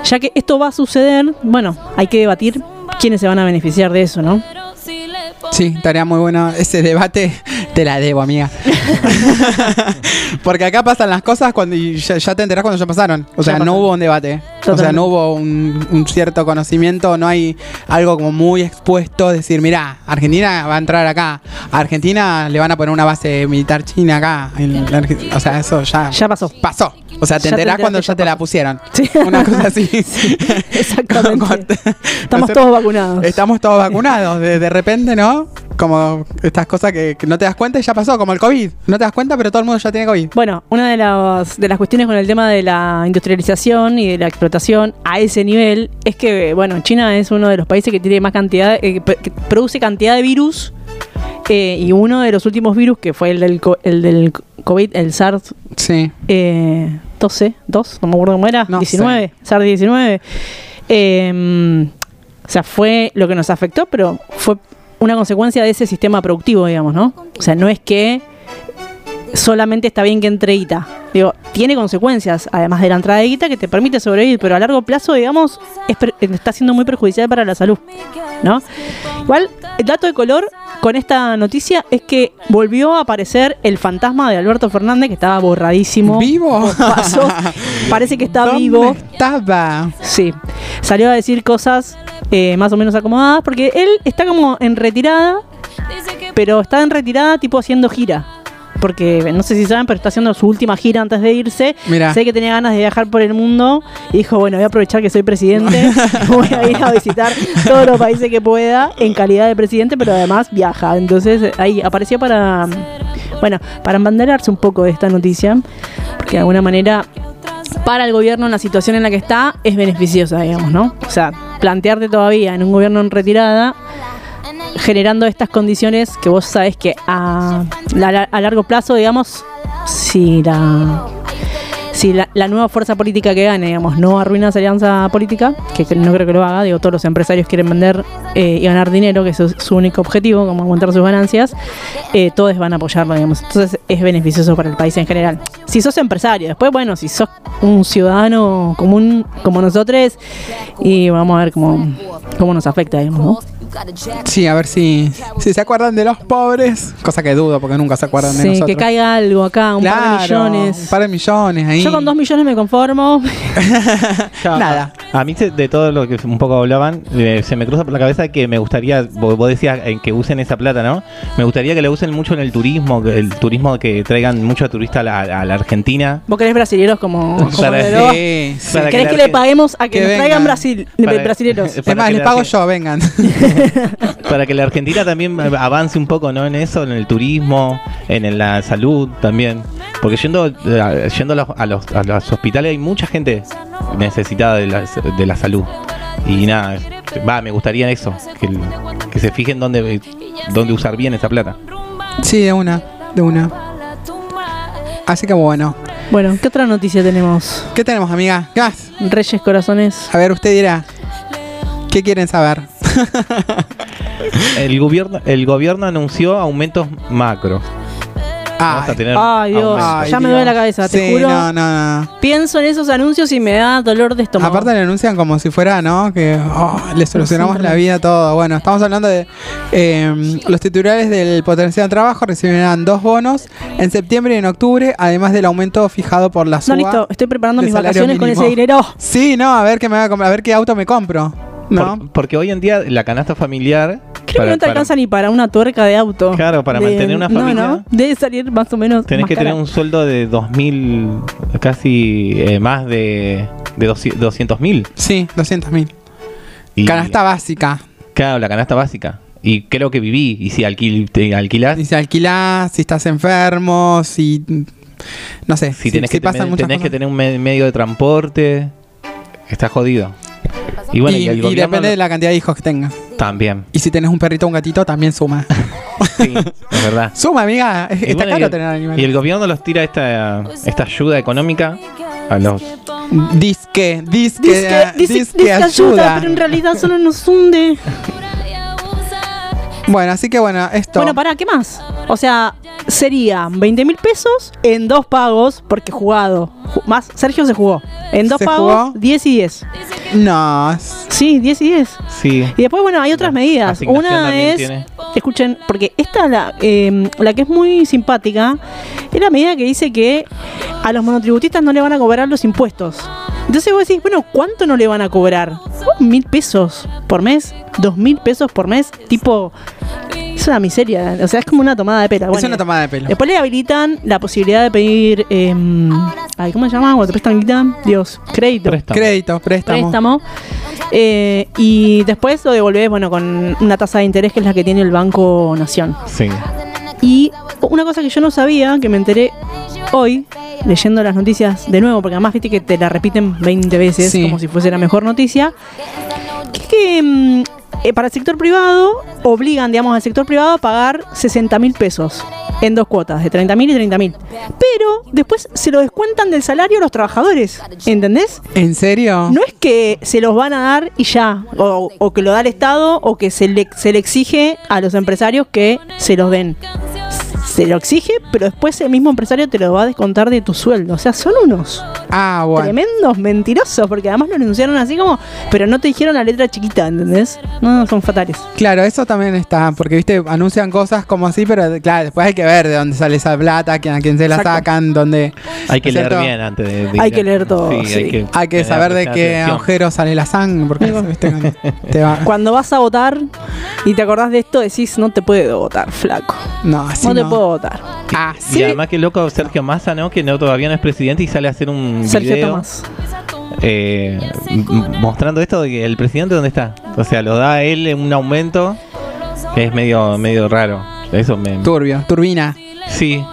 ya que esto va a suceder, bueno, hay que debatir quiénes se van a beneficiar de eso, ¿no? Sí, estaría muy bueno ese debate. Te la debo, amiga. Porque acá pasan las cosas cuando y ya, ya te enterás cuando ya pasaron. O sea, no hubo un debate. O sea, no hubo un, un cierto conocimiento, no hay algo como muy expuesto. Decir, mira, Argentina va a entrar acá. A Argentina le van a poner una base militar china acá. en la o sea, eso ya, Ya pasó. pasó. O sea, te enterás cuando ya te la pusieron. Sí. Una cosa así. Exactamente. Estamos todos vacunados. Estamos todos vacunados. De, de repente, ¿no? Como estas cosas que, que no te das cuenta y ya pasó, como el COVID. No te das cuenta, pero todo el mundo ya tiene COVID. Bueno, una de las, de las cuestiones con el tema de la industrialización y de la explotación a ese nivel es que, bueno, China es uno de los países que tiene más cantidad, eh, que produce cantidad de virus eh, y uno de los últimos virus que fue el del, el del COVID, el SARS Sí. eh, 12, 2, no me acuerdo cómo era, No 19, SARS 19. Eh, o sea, fue lo que nos afectó, pero fue una consecuencia de ese sistema productivo, digamos, ¿no? O sea, no es que solamente está bien que entre guita. Digo, tiene consecuencias, además de la entrada de guita, que te permite sobrevivir, pero a largo plazo, digamos, es está siendo muy perjudicial para la salud, ¿no? Igual, el dato de color con esta noticia es que volvió a aparecer el fantasma de Alberto Fernández, que estaba borradísimo. ¿Vivo? Pasó. Parece que está ¿Dónde vivo. estaba? Sí. Salió a decir cosas eh, más o menos acomodadas, porque él está como en retirada, pero está en retirada tipo haciendo gira. Porque no sé si saben, pero está haciendo su última gira antes de irse. Mirá. Sé que tenía ganas de viajar por el mundo y dijo, bueno, voy a aprovechar que soy presidente, voy a ir a visitar todos los países que pueda en calidad de presidente, pero además viaja. Entonces ahí apareció para, bueno, para embanderarse un poco de esta noticia, porque de alguna manera para el gobierno en la situación en la que está es beneficiosa, digamos, ¿no? O sea, plantearte todavía en un gobierno en retirada generando estas condiciones que vos sabés que a, a largo plazo, digamos, si la si la, nueva fuerza política que gane, digamos, no arruina esa alianza política, que, no creo que lo haga, digo, todos los empresarios quieren vender eh, y ganar dinero, que es su único objetivo, como aumentar sus ganancias, eh, todos van a apoyarlo, digamos. Entonces es beneficioso para el país en general. Si sos empresario, después, bueno, si sos un ciudadano común como nosotros, y vamos a ver cómo, cómo nos afecta, digamos. Sí, a ver si, si se acuerdan de los pobres, cosa que dudo porque nunca se acuerdan de Sí, nosotros. que caiga algo acá, un par de millones. Un par de millones ahí. Yo con dos millones me conformo. Nada. A, a mí se- de todo lo que un poco hablaban, eh, se me cruza por la cabeza que me gustaría, vos, vos decías en que usen esa plata, ¿no? Me gustaría que la usen mucho en el turismo, que el turismo que traigan mucho turista a la, a la Argentina. ¿Vos querés brasileros como, como Para-? Sí, sí. ¿Querés que le paguemos a que, que nos traigan. Brasil, Para- brasileros? Es más, les pago yo, vengan. Para que la Argentina también avance un poco, ¿no? En eso, en el turismo, en la salud también. Porque yendo, eh, yendo a, los, a, los, a los hospitales hay mucha gente necesitada de la, de la salud. Y nada, va, me gustaría eso, que, que se fijen dónde, dónde usar bien esa plata. Sí, de una, de una. Así que bueno. Bueno, ¿qué otra noticia tenemos? ¿Qué tenemos, amiga? ¿Qué más? Reyes Corazones. A ver, usted dirá. ¿Qué quieren saber? El gobierno, el gobierno anunció aumentos macro. Vamos a Ay, tener Ay, Dios. Ay, ya me duele la cabeza, te Sí, juro. No, no, no. Pienso en esos anuncios y me da dolor de estómago. Aparte le anuncian como si fuera, ¿no? Que oh, le solucionamos la vida a todo. Bueno, estamos hablando de eh, los titulares del potencial trabajo recibirán dos bonos en septiembre y en octubre, además del aumento fijado por la no, SUA. listo, estoy preparando mis vacaciones con ese dinero. Sí, no, a ver qué me va a comprar, a ver qué auto me compro. ¿No? Por- porque hoy en día la canasta familiar. Creo que no te alcanza ni para una tuerca de auto. Claro, para De- mantener una familia. No, debe salir más o menos. Tenés más que cara. tener un sueldo de 2.000, casi eh, más de, de 200.000. Sí, 200 mil. Y- Canasta básica. Claro, la canasta básica. Y creo que viví. Y si alquil, te alquilás, Y si alquilás, si estás enfermo, si. No sé, si tenés, que, pasan tener, muchas tenés que tener un me- medio de transporte, estás jodido. Y bueno, y, y, el y depende de la cantidad de hijos que tengas. también. Y si tenés un perrito o un gatito, también suma. Sí, es verdad. suma, amiga. Y Está bueno, caro el- tener animales. Y el gobierno los tira esta, esta ayuda económica a los... Disque, disque, Dice que, dice, disque dice que ayuda, ayuda. pero en realidad solo nos hunde. Bueno, así que bueno, esto. Bueno, pará, ¿qué más? O sea, serían 20 mil pesos en dos pagos, porque jugado. Ju- Más, Sergio se jugó. En dos ¿Se pagos, jugó? 10 y 10. No, Sí, 10 y 10. Sí. Y después, bueno, hay otras medidas. Una es, tiene. escuchen, porque esta, la, eh, la que es muy simpática, es la medida que dice que a los monotributistas no le van a cobrar los impuestos. Entonces vos decís, bueno, ¿cuánto no le van a cobrar? ¿Mil pesos por mes? ¿Dos mil pesos por mes? Tipo, es una miseria. O sea, es como una tomada de pelo. es Bueno, una tomada de pelo. Después le habilitan la posibilidad de pedir, eh, ay, ¿cómo se llama? Cuando te prestan guita, Dios, crédito Préstamo. Crédito, préstamo. préstamo. Eh, y después lo devolvés, bueno, con una tasa de interés que es la que tiene el Banco Nación. Sí. Y una cosa que yo no sabía, que me enteré hoy, leyendo las noticias de nuevo, porque además viste que te la repiten 20 veces, Sí. como si fuese la mejor noticia, que es que mm, eh, para el sector privado obligan, digamos, al sector privado a pagar 60 mil pesos en dos cuotas, de 30 mil y 30 mil. Pero después se lo descuentan del salario a los trabajadores, ¿entendés? ¿En serio? No es que se los van a dar y ya, o, o que lo da el Estado, o que se le, se le exige a los empresarios que se los den. Se lo exige, pero después el mismo empresario te lo va a descontar de tu sueldo. O sea, son unos Ah, bueno. tremendos mentirosos, porque además lo anunciaron así como, pero no te dijeron la letra chiquita, ¿entendés? No, son fatales. Claro, eso también está, porque viste, anuncian cosas como así, pero claro, después hay que ver de dónde sale esa plata, a quién, a quién se la Exacto. sacan, dónde... Hay que ¿Es leer bien antes de... de Hay que leer todo, sí. Hay que, Hay que saber de qué atención. agujero sale la sangre, porque viste, te va... Cuando vas a votar y te acordás de esto, decís, no te puedo votar, flaco. No, así No no. te puedo votar. Ah, Y además que loco Sergio Massa, ¿no? Que no todavía no es presidente y sale a hacer un Sergio video Tomás. eh, mostrando esto de que el presidente dónde está. O sea, lo da a él un aumento que es medio medio raro. Eso me Turbio, turbina. sí,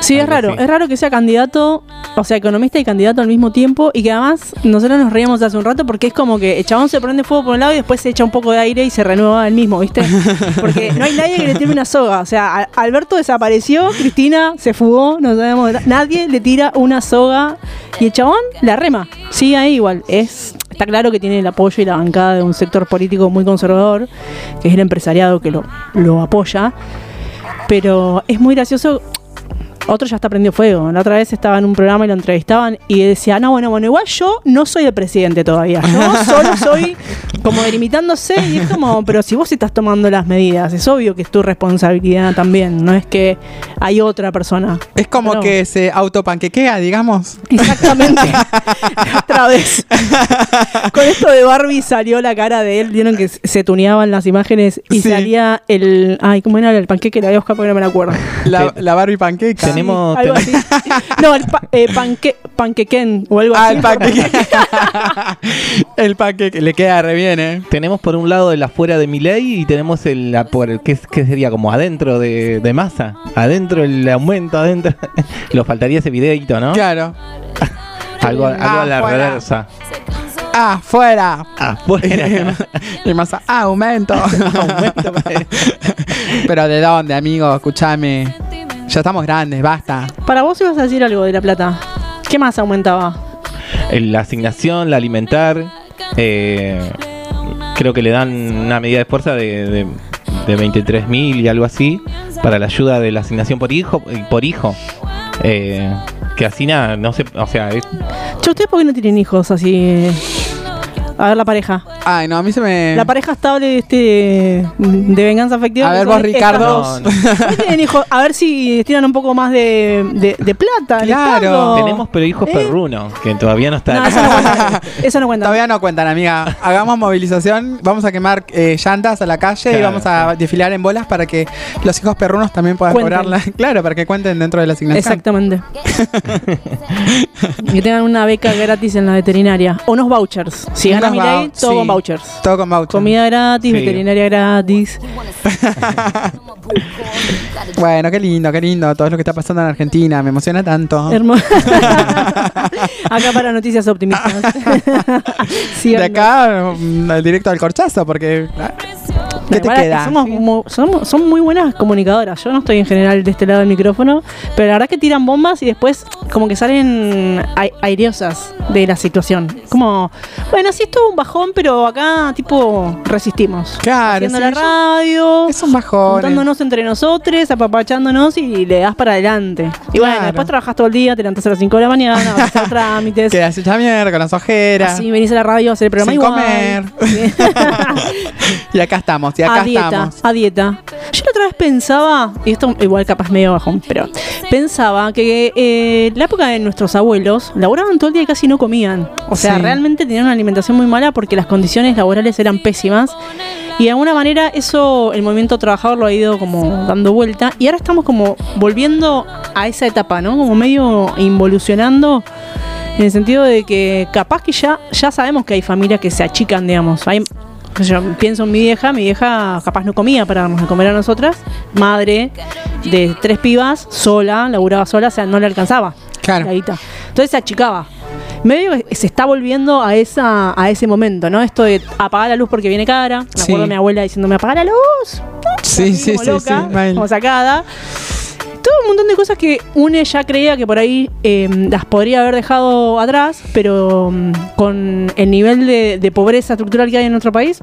Sí, es raro. así. Es raro que sea candidato o sea, economista y candidato al mismo tiempo y que además nosotros nos reíamos hace un rato porque es como que el chabón se prende fuego por un lado y después se echa un poco de aire y se renueva el mismo, ¿viste? Porque no hay nadie que le tire una soga. O sea, Alberto desapareció, Cristina se fugó, no sabemos, nadie le tira una soga y el chabón la rema. Sigue ahí igual. Es, está claro que tiene el apoyo y la bancada de un sector político muy conservador, que es el empresariado que lo, lo apoya. Pero es muy gracioso otro ya está prendido fuego. La otra vez estaba en un programa y lo entrevistaban y decía, no, bueno, bueno, igual yo no soy el presidente todavía. Yo solo soy como delimitándose y es como, pero si vos estás tomando las medidas, es obvio que es tu responsabilidad también. No es que hay otra persona. Es como Pero- que se autopanquequea, digamos. Exactamente. Otra vez. Con esto de Barbie salió la cara de él. Vieron que se tuneaban las imágenes y Sí. salía el. Ay, ¿cómo era el panqueque? La voy a buscar porque no me la acuerdo. La, la Barbie panqueca. Tenemos, Algo así. No, el pa- eh, panque, panquequén o algo Ah, así. el panqueque. el panqueque le queda re bien, ¿eh? tenemos por un lado el afuera de Milei y tenemos el la- por el que, es- que sería como adentro de, de masa. Adentro el aumento, adentro. Lo faltaría ese videito, ¿no? Claro. Algo, algo a la Afuera. reversa. Ah, fuera. Afuera. y más aumento. Aumento, Pero ¿de dónde, amigo? Escúchame. Ya estamos grandes, basta. Para vos ibas a decir algo de La Plata. ¿Qué más aumentaba? El- la asignación, la alimentar. eh, creo que le dan una medida de fuerza de, de, de 23 mil y algo así para la ayuda de la asignación por hijo. Por hijo. Eh, que así nada, no sé, o sea, es- ¿ustedes por qué no tienen hijos así? A ver, la pareja. Ay, no, a mí se me. La pareja estable este, de venganza afectiva. A ver, vos, Ricardo. A ver si tiran un poco más de, de, de plata. Claro. Tenemos pero hijos ¿Eh? perrunos, que todavía no están. No, eso no cuenta. Eso no cuenta. Todavía no cuentan, amiga. Hagamos movilización, vamos a quemar eh, llantas a la calle y vamos a desfilar en bolas para que los hijos perrunos también puedan Cuenten. cobrarla. Claro, para que cuenten dentro de la asignación. Exactamente. que tengan una beca gratis en la veterinaria. O unos vouchers. Si gana Unos mi ley, vou- todo sí. con vouchers. Todo con voucher. Comida gratis, Sí. veterinaria gratis. Bueno, qué lindo, qué lindo todo lo que está pasando en Argentina. Me emociona tanto. Hermoso. Acá para noticias optimistas. Sí, de acá, mm, directo al corchazo, porque. ah, ¿Qué te queda? Somos, somos- son muy buenas comunicadoras. Yo no estoy en general de este lado del micrófono, pero la verdad que tiran bombas y después como que salen ai- aireosas de la situación. Como, bueno, sí estuvo un bajón, pero acá tipo resistimos. Claro, Haciendo sí, la radio, Es un bajón. juntándonos entre nosotros, apapachándonos y le das para adelante. Y bueno, Claro. después trabajas todo el día, te levantas a las 5 de la mañana, vas a hacer trámites. Quedas hecha mierda con las ojeras. Así venís a la radio a hacer el programa Sin igual. comer. Sí. Y acá estamos, y acá a dieta, estamos. a dieta. Yo la otra vez pensaba, y esto igual capaz medio bajón, pero pensaba que eh, la época de nuestros abuelos laboraban todo el día y casi no comían. O sea, Sí. realmente tenían una alimentación muy mala porque las condiciones laborales eran pésimas. Y de alguna manera eso el movimiento trabajador lo ha ido como dando vuelta. Y ahora estamos como volviendo a esa etapa, ¿no? Como medio involucionando. En el sentido de que capaz que ya, ya sabemos que hay familias que se achican, digamos. Hay, yo pienso en mi vieja, mi vieja capaz no comía para darnos de comer a nosotras. Madre de tres pibas, sola, laburaba sola, o sea, no le alcanzaba. Claro. Entonces se achicaba. Medio que se está volviendo a esa a ese momento, ¿no? Esto de apagar la luz porque viene cara. Me Sí. acuerdo de mi abuela diciéndome apaga la luz. Sí, sí, como sí, loca, sí, como sacada. Todo un montón de cosas que une ya creía que por ahí eh, las podría haber dejado atrás, pero mm, con el nivel de, de pobreza estructural que hay en nuestro país,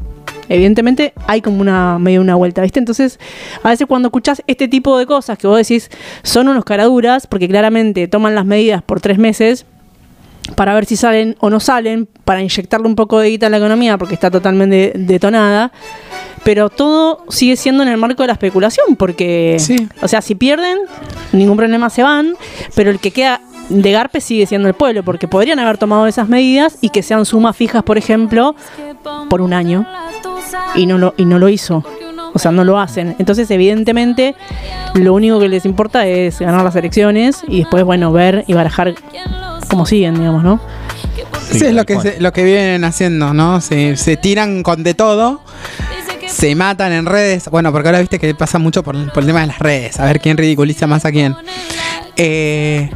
evidentemente hay como una medio una vuelta, ¿viste? Entonces, a veces cuando escuchás este tipo de cosas que vos decís son unos caraduras, porque claramente toman las medidas por tres meses, para ver si salen o no salen, para inyectarle un poco de guita a la economía porque está totalmente detonada. Pero todo sigue siendo en el marco de la especulación, porque, Sí. o sea, si pierden, ningún problema se van, pero el que queda de Garpe sigue siendo el pueblo, porque podrían haber tomado esas medidas y que sean sumas fijas, por ejemplo, por un año, y no lo, y no lo hizo. O sea, no lo hacen. Entonces, evidentemente, lo único que les importa es ganar las elecciones y después, bueno, ver y barajar cómo siguen, digamos, ¿no? Sí, es lo que, se- lo que vienen haciendo, ¿no? Se, se tiran con de todo, se matan en redes. Bueno, porque ahora viste que pasa mucho por, por el tema de las redes, a ver quién ridiculiza más a quién. Eh,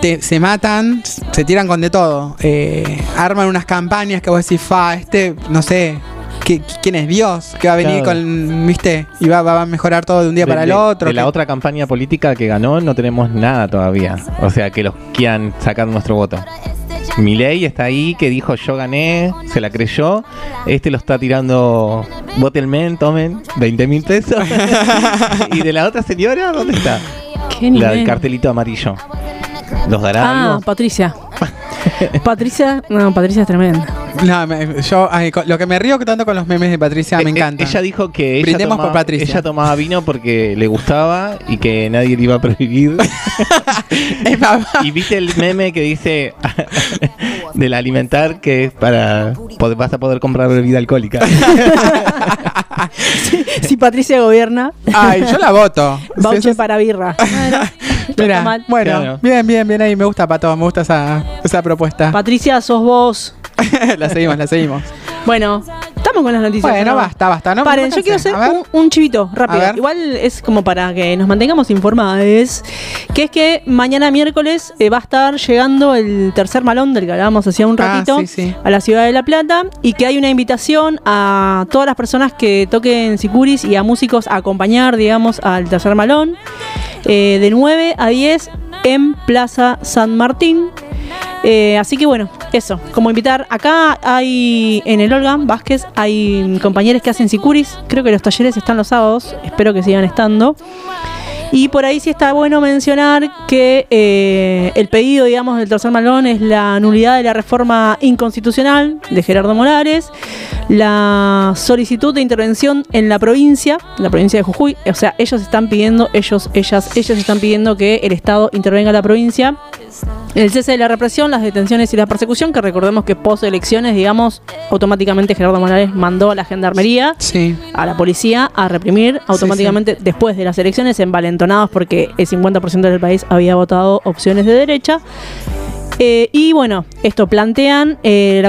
te- se matan, se tiran con de todo. Eh, arman unas campañas que vos decís, fa, este, no sé, ¿qué- ¿quién es Dios? Que va a venir Claro. con, viste, y va, va a mejorar todo de un día De- para el otro. De la otra campaña política que ganó no tenemos nada todavía. O sea, que los quieran sacar nuestro voto. Milei está ahí que dijo yo gané, se la creyó. Este lo está tirando, votenme, tomen 20 mil pesos. y de la otra señora, ¿dónde está? ¿Qué La del cartelito amarillo. ¿Los dará Ah, algo? Patricia. Patricia, no, Patricia es tremenda. No, me- yo ay, con- lo que me río tanto con los memes de Patricia me Eh, eh, encanta. Ella dijo que ella Brindemos tomaba, por Patricia. ella tomaba vino porque le gustaba y que nadie le iba a prohibir. y viste el meme que dice del alimentar que es para pod- vas a poder comprar bebida alcohólica. Si Patricia gobierna, Ay, yo la voto. voucher Sí, eso- para birra. Mira, está mal. bueno, Claro. bien, bien, bien ahí. Me gusta, Pato, me gusta esa, esa propuesta. Patricia, sos vos. la seguimos, la seguimos. Bueno, estamos con las noticias. Bueno, ¿no? basta, basta. No, Paren, yo quiero hacer un, un chivito rápido. Igual es como para que nos mantengamos informados. Que es que mañana miércoles eh, va a estar llegando el tercer malón del que hablábamos hacía un Ah, ratito sí, sí. a la ciudad de La Plata. Y que hay una invitación a todas las personas que toquen sicuris y a músicos a acompañar, digamos, al tercer malón. eh, de 9 a 10 en Plaza San Martín. Eh, así que bueno, eso, como invitar, acá hay en el Olga Vázquez, hay compañeros que hacen sicuris, creo que los talleres están los sábados, espero que sigan estando. Y por ahí sí está bueno mencionar que eh, el pedido, digamos, del tercer malón es la nulidad de la reforma inconstitucional de Gerardo Morales, la solicitud de intervención en la provincia, la provincia de Jujuy, o sea, ellos están pidiendo, ellos, ellas, ellos están pidiendo que el Estado intervenga en la provincia. El cese de la represión, las detenciones y la persecución, que recordemos que post elecciones, digamos, automáticamente Gerardo Morales mandó a la gendarmería, Sí. a la policía, a reprimir automáticamente después de las elecciones, envalentonados porque el 50% del país había votado opciones de derecha. Eh, y bueno, esto plantean eh,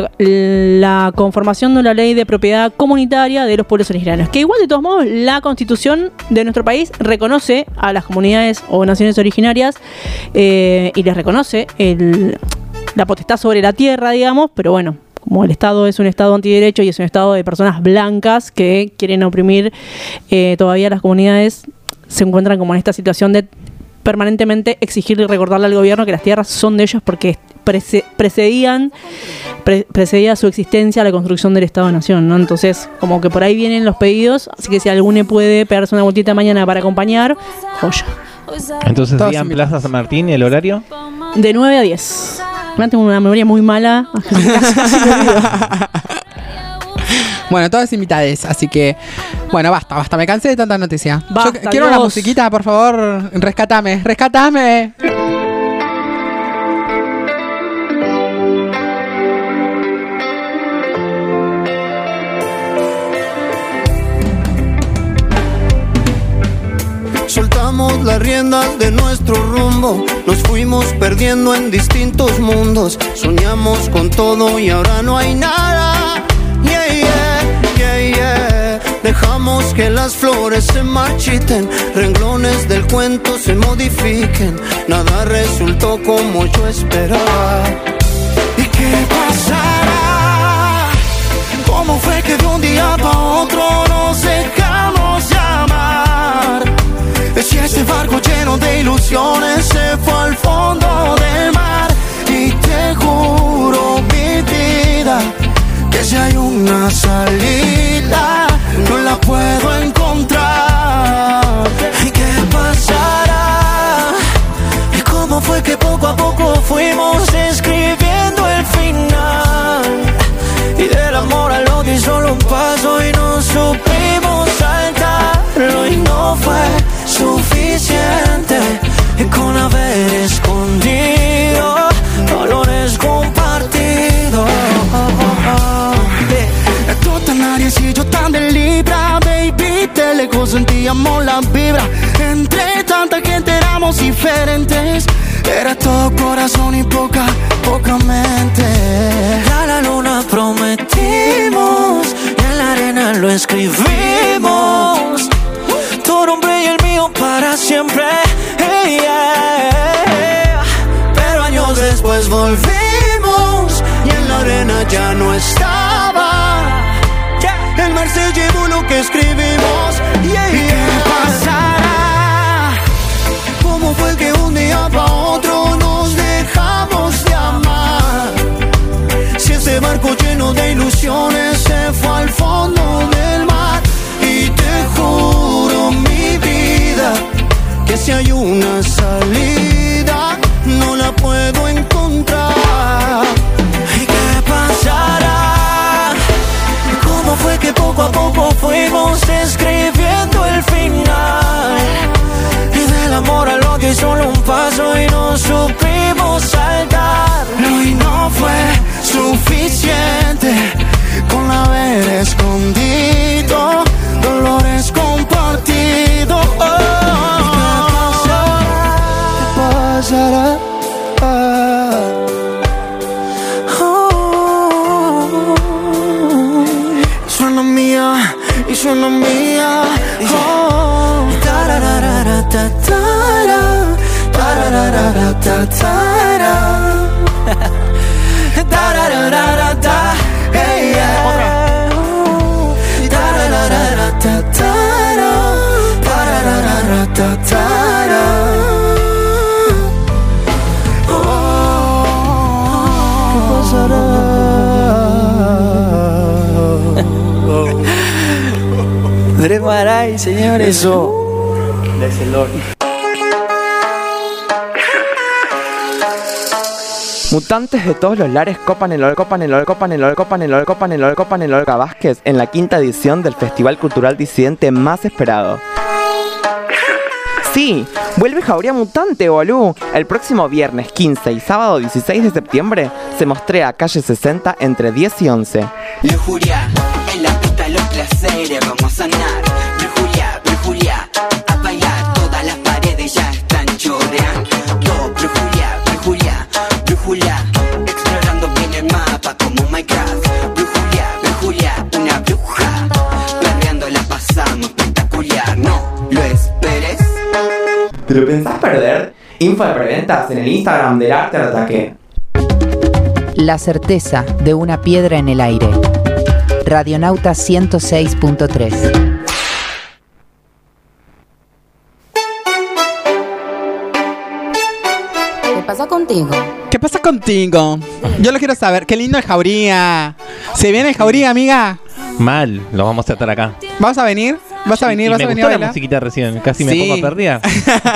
la, conformación de una ley de propiedad comunitaria de los pueblos originarios. Que igual de todos modos la constitución de nuestro país reconoce a las comunidades o naciones originarias eh, y les reconoce la potestad sobre la tierra, digamos, pero bueno. Como el Estado es un Estado antiderecho y es un Estado de personas blancas que quieren oprimir todavía las comunidades, se encuentran como en esta situación de permanentemente exigirle y recordarle al gobierno que las tierras son de ellos porque prece- precedían pre- precedía su existencia a la construcción del Estado-Nación, ¿no? Entonces, como que por ahí vienen los pedidos, así que si alguno puede pegarse una vueltita mañana para acompañar, joya. Entonces, día en. Plaza San Martín, el horario. De 9 a 10. Me tengo una memoria muy mala. Bueno, todas invitades, así que bueno, basta, basta, me cansé de tanta noticia. Yo Basta, quiero una musiquita, por favor, rescatame, rescatame. Soltamos las riendas de nuestro rumbo, nos fuimos perdiendo en distintos mundos. Soñamos con todo y ahora no hay nada. Que las flores se marchiten, renglones del cuento se modifiquen. Nada resultó como yo esperaba. ¿Y qué pasará? ¿Cómo fue que de un día para otro nos dejamos llamar? Si este barco lleno de ilusiones se fue al fondo del mar Y te juro mi vida que si hay una salida no la puedo encontrar ¿Y qué pasará? ¿Y cómo fue que poco a poco fuimos escribiendo el final? Y del amor al odio solo un paso y no supimos saltarlo y no fue suficiente y con haber escondido dolores compartidos. Aries y yo tan de Libra, baby, de lejos sentíamos la vibra. Entre tanta gente éramos diferentes. Era todo corazón y poca, poca mente. A la luna prometimos y en la arena lo escribimos. Tu nombre y el mío para siempre. Yeah. Pero después volvimos y en la arena ya no estaba. Mar se llevó lo que escribimos. Yeah, ¿Y qué pasará? ¿Cómo fue que un día para otro nos dejamos de amar? Si ese barco lleno de ilusiones se fue al fondo del mar y te juro mi vida que si hay una salida poco fuimos escribiendo el final? Y del amor al odio y solo un paso y no supimos saltar. Y no fue suficiente con haber escondido Maray, señores. Eso. Mutantes de todos los lares copan el Ol, copan el Ol, copan el Ol, copan el Ol, copan el Ol, copan el Olga Vázquez en la quinta edición del Festival Cultural Disidente más esperado. Sí, vuelve Jauría Mutante, bolú. El próximo viernes 15 y sábado 16 de septiembre se mostrea calle 60 entre 10 y 11. Lujuria, placeres vamos a sanar. Lujuria, Lujuria, a bailar, todas las paredes ya están chorreando. Lujuria, Lujuria, Lujuria, explorando bien el mapa como Minecraft. Lujuria, Lujuria, una bruja, perreando la pasamos espectacular, no lo esperes. ¿Te lo pensás perder? Info de preventas en el Instagram del Arte al Ataque. La certeza de una piedra en el aire. Radionauta 106.3. ¿Qué pasa contigo? ¿Qué pasa contigo? Yo lo quiero saber. Qué lindo el Jauría. ¿Se viene el Jauría, amiga? Mal, lo vamos a tratar acá. ¿Vas a venir? ¿Vas a venir? Y ¿Vas me a venir gustó a la musiquita recién, casi me Sí. pongo perdida.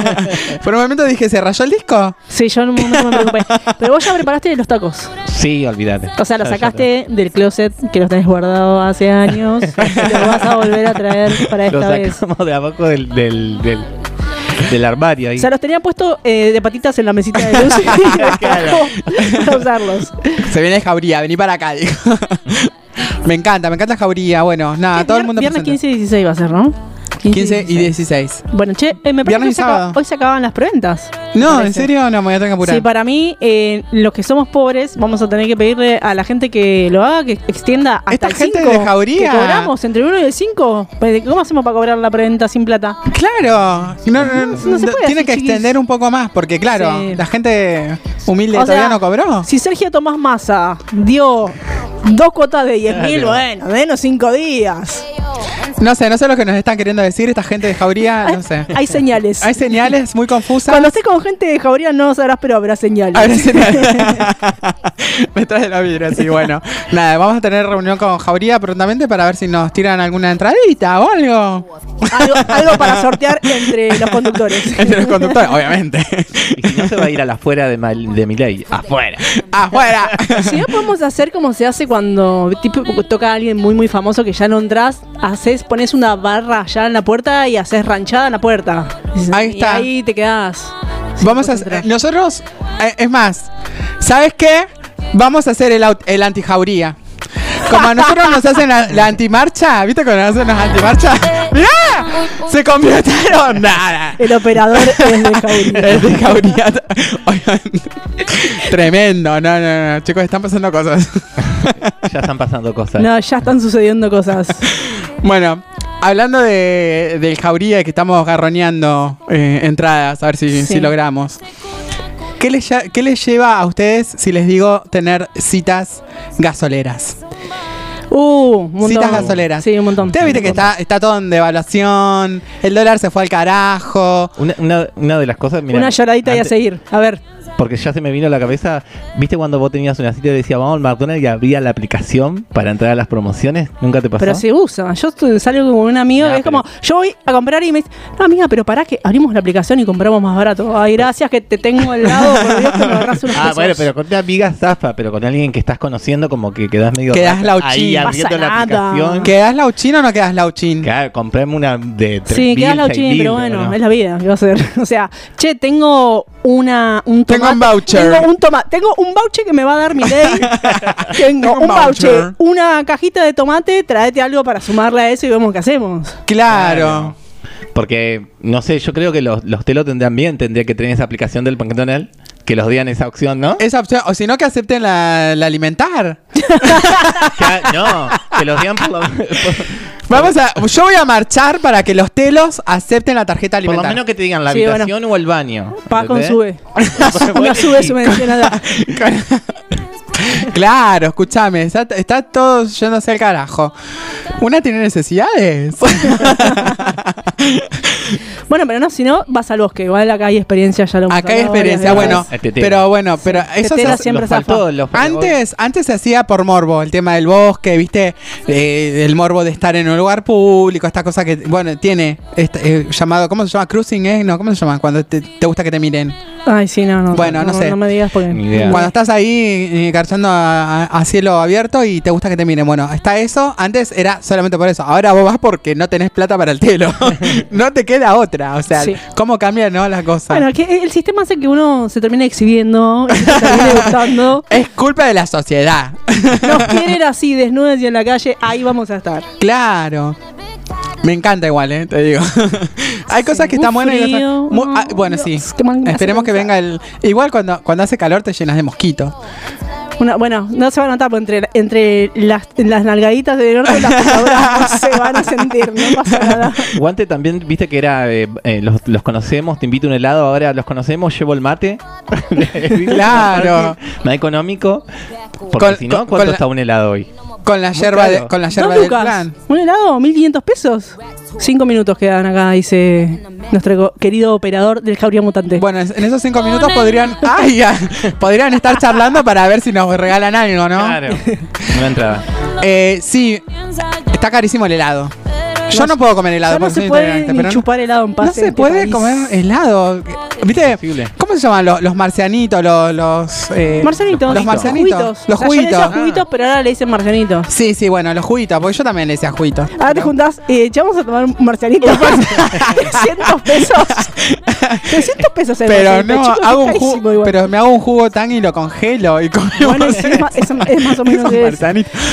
Por un momento dije, ¿se rayó el disco? Sí, yo en un momento me preocupé. Pero vos ya preparaste los tacos. Sí, olvídate. O sea, los Ya, ya sacaste del closet que los tenés guardado hace años. y los vas a volver a traer para esta vez. sacamos de abajo del, del, del, del armario ahí. O sea, los tenía puestos eh, de patitas en la mesita de luz para usarlos. Se viene Jauría, vení para acá, dijo. Me encanta, me encanta Jauría. Bueno, nada, todo el mundo Viernes presente. 15 y 16 va a ser, ¿no? 15 y 16. Bueno, che, eh, me parece Viernes que se sábado. hoy se acaban las preventas. No, parece. ¿en serio? No, me voy a tener que apurar. Sí, para mí, eh, los que somos pobres, vamos a tener que pedirle a la gente que lo haga, que extienda hasta Esta el gente 5, de Jauría. Que cobramos entre el 1 y el 5. Pues, ¿Cómo hacemos para cobrar la preventa sin plata? Claro, no, no, No se no, puede tiene así, que chiquis. extender un poco más, porque claro, Sí. la gente humilde O todavía sea, no cobró. Si Sergio Tomás Massa dio dos cuotas de 10 mil, bueno, menos 5 días. No sé, no sé lo que nos están queriendo decir esta gente de Jauría, no sé. Hay señales. Hay señales muy confusas. Cuando estés con gente de Jauría no sabrás, pero habrá señales. Habrá señales. Me trae la vidrio, sí, bueno. Nada, vamos a tener reunión con Jauría prontamente para ver si nos tiran alguna entradita o algo. algo, algo para sortear entre los conductores. Entre los conductores, obviamente. Y si no se va a ir a la afuera de, Mal- de Miley. Afuera. ¡Afuera! Si no podemos hacer como se hace cuando tipo, toca a alguien muy muy famoso que ya no entras, haces, pones una barra allá en la puerta y haces ranchada en la puerta. Ahí Y está. ahí te quedas. Vamos a. Nosotros, eh, es más, ¿sabes qué? Vamos a hacer el, el anti-jauría. Como a nosotros nos hacen la, la antimarcha, ¿viste cuando nos hacen las antimarchas? ¡Mirá! Se convirtieron nada. El operador es de Jauría. Es de Jauría. Oigan, Tremendo, no, no, no, chicos, están pasando cosas. Ya están pasando cosas. No, ya están sucediendo cosas. Bueno, hablando de, del Jauría que estamos garroneando eh, entradas, a ver si, Sí. si logramos. ¿Qué les, ¿Qué les lleva a ustedes si les digo tener citas gasoleras? Uh, un montón. Citas gasoleras. Sí, un montón. Usted viste que está, está todo en devaluación, el dólar se fue al carajo. Una, una, una de las cosas. mira, Una lloradita y a seguir. A ver. Porque ya se me vino a la cabeza. ¿Viste cuando vos tenías una cita y decía vamos al McDonald's y abría la aplicación para entrar a las promociones? ¿Nunca te pasó? Pero se usa. Yo salgo con un amigo Ya, que es como, yo voy a comprar y me dice, no amiga, pero pará que abrimos la aplicación y compramos más barato. Ay, gracias que te tengo al lado, por Dios que me unos Ah, pesos. bueno, pero con una amiga zafa, pero con alguien que estás conociendo como que quedás medio Quedás lauchín. ahí abriendo la nada. aplicación. ¿Quedás lauchín o no quedas lauchín? Claro, comprame una de tres Sí, quedas mil, lauchín, mil, pero ¿o bueno, no? es la vida, ¿qué va a hacer? O sea, che, tengo una un Tengo tomate, un voucher. Tengo un toma, tengo un voucher que me va a dar mi ley. tengo un un voucher, voucher. una cajita de tomate, tráete algo para sumarle a eso y vemos qué hacemos. Claro. Porque, no sé, yo creo que los, los telos tendrán bien, tendría que tener esa aplicación del McDonald's, que los digan esa opción, ¿no? Esa opción, o si no que acepten la, la alimentar. No, que los digan por lo, por- Vamos a, yo voy a marchar para que los telos acepten la tarjeta por lo alimentar. menos que te digan la Sí, habitación o el baño. Pa con ¿entendés? sube. una sube subvencionada. Claro, escúchame, está, está todo yéndose al carajo. Una tiene necesidades. Bueno, pero no, si no, vas al bosque. Igual acá hay experiencia, ya lo hemos Acá hay hablado experiencia, bueno, pero bueno, pero eso Tetera se, siempre Los faltó, los. Antes, antes se hacía por morbo, el tema del bosque, viste, Eh, el morbo de estar en un lugar público, esta cosa que, bueno, tiene este, eh, llamado, ¿cómo se llama? Cruising, ¿eh? No, ¿cómo se llama? Cuando te, te gusta que te miren. Ay, sí, no, no. Bueno, no sé. No me digas porque. Ni idea. Cuando estás ahí eh, garchando a, cielo abierto y te gusta que te miren. Bueno, está eso. Antes era solamente por eso. Ahora vos vas porque no tenés plata para el telo. no te queda otra. O sea, Sí. ¿cómo cambia, no, la cosa? Bueno, que el sistema hace que uno se termine exhibiendo y se termine gustando. es culpa de la sociedad. Nos quieren así, desnudos y en la calle, ahí vamos a estar. claro. Me encanta igual, ¿eh? Te digo. Hay cosas que están buenas y muy- ah, bueno, sí. Dios, qué Esperemos que venga el... Igual cuando, cuando hace calor te llenas de mosquitos. Una- bueno, no se va a notar, porque entre, entre las, las nalgaditas de norte las picaduras no se van a sentir, no pasa nada. Guante también, viste que era, eh, eh, los, los conocemos, te invito a un helado, ahora los conocemos, llevo el mate. Claro. Más económico. Porque Con- si no, con- ¿cuánto con la- está un helado hoy? Con la yerba, de, con la Dos yerba del lucas. plan. ¿Un helado? ¿1500 pesos? Cinco minutos quedan acá, dice nuestro querido operador del Jauría Mutante. Bueno, en esos cinco minutos podrían, ay, ya, podrían estar charlando para ver si nos regalan algo, ¿no? Claro. Una entrada. Eh, sí, está carísimo el helado. Yo no puedo comer helado Ya no se puede ni pero chupar helado en paz. no en se este puede país. comer helado. ¿Viste? ¿Cómo se llaman los, los marcianitos? Los, los, eh, Marcianitos. Los marcianitos. Juguitos. Los O sea, yo le decía juguitos. juguitos, pero ahora le dicen marcianitos. Sí, sí, bueno, los juguitos, porque yo también le decía juguitos. Ahora te juntás, eh, ya vamos a tomar un marcianito. 300 pesos. 300 pesos el Pero no, chicos, hago es un jugo, igual. pero me hago un jugo tan y lo congelo y comemos Bueno, sí, es, más, es- es más o menos eso.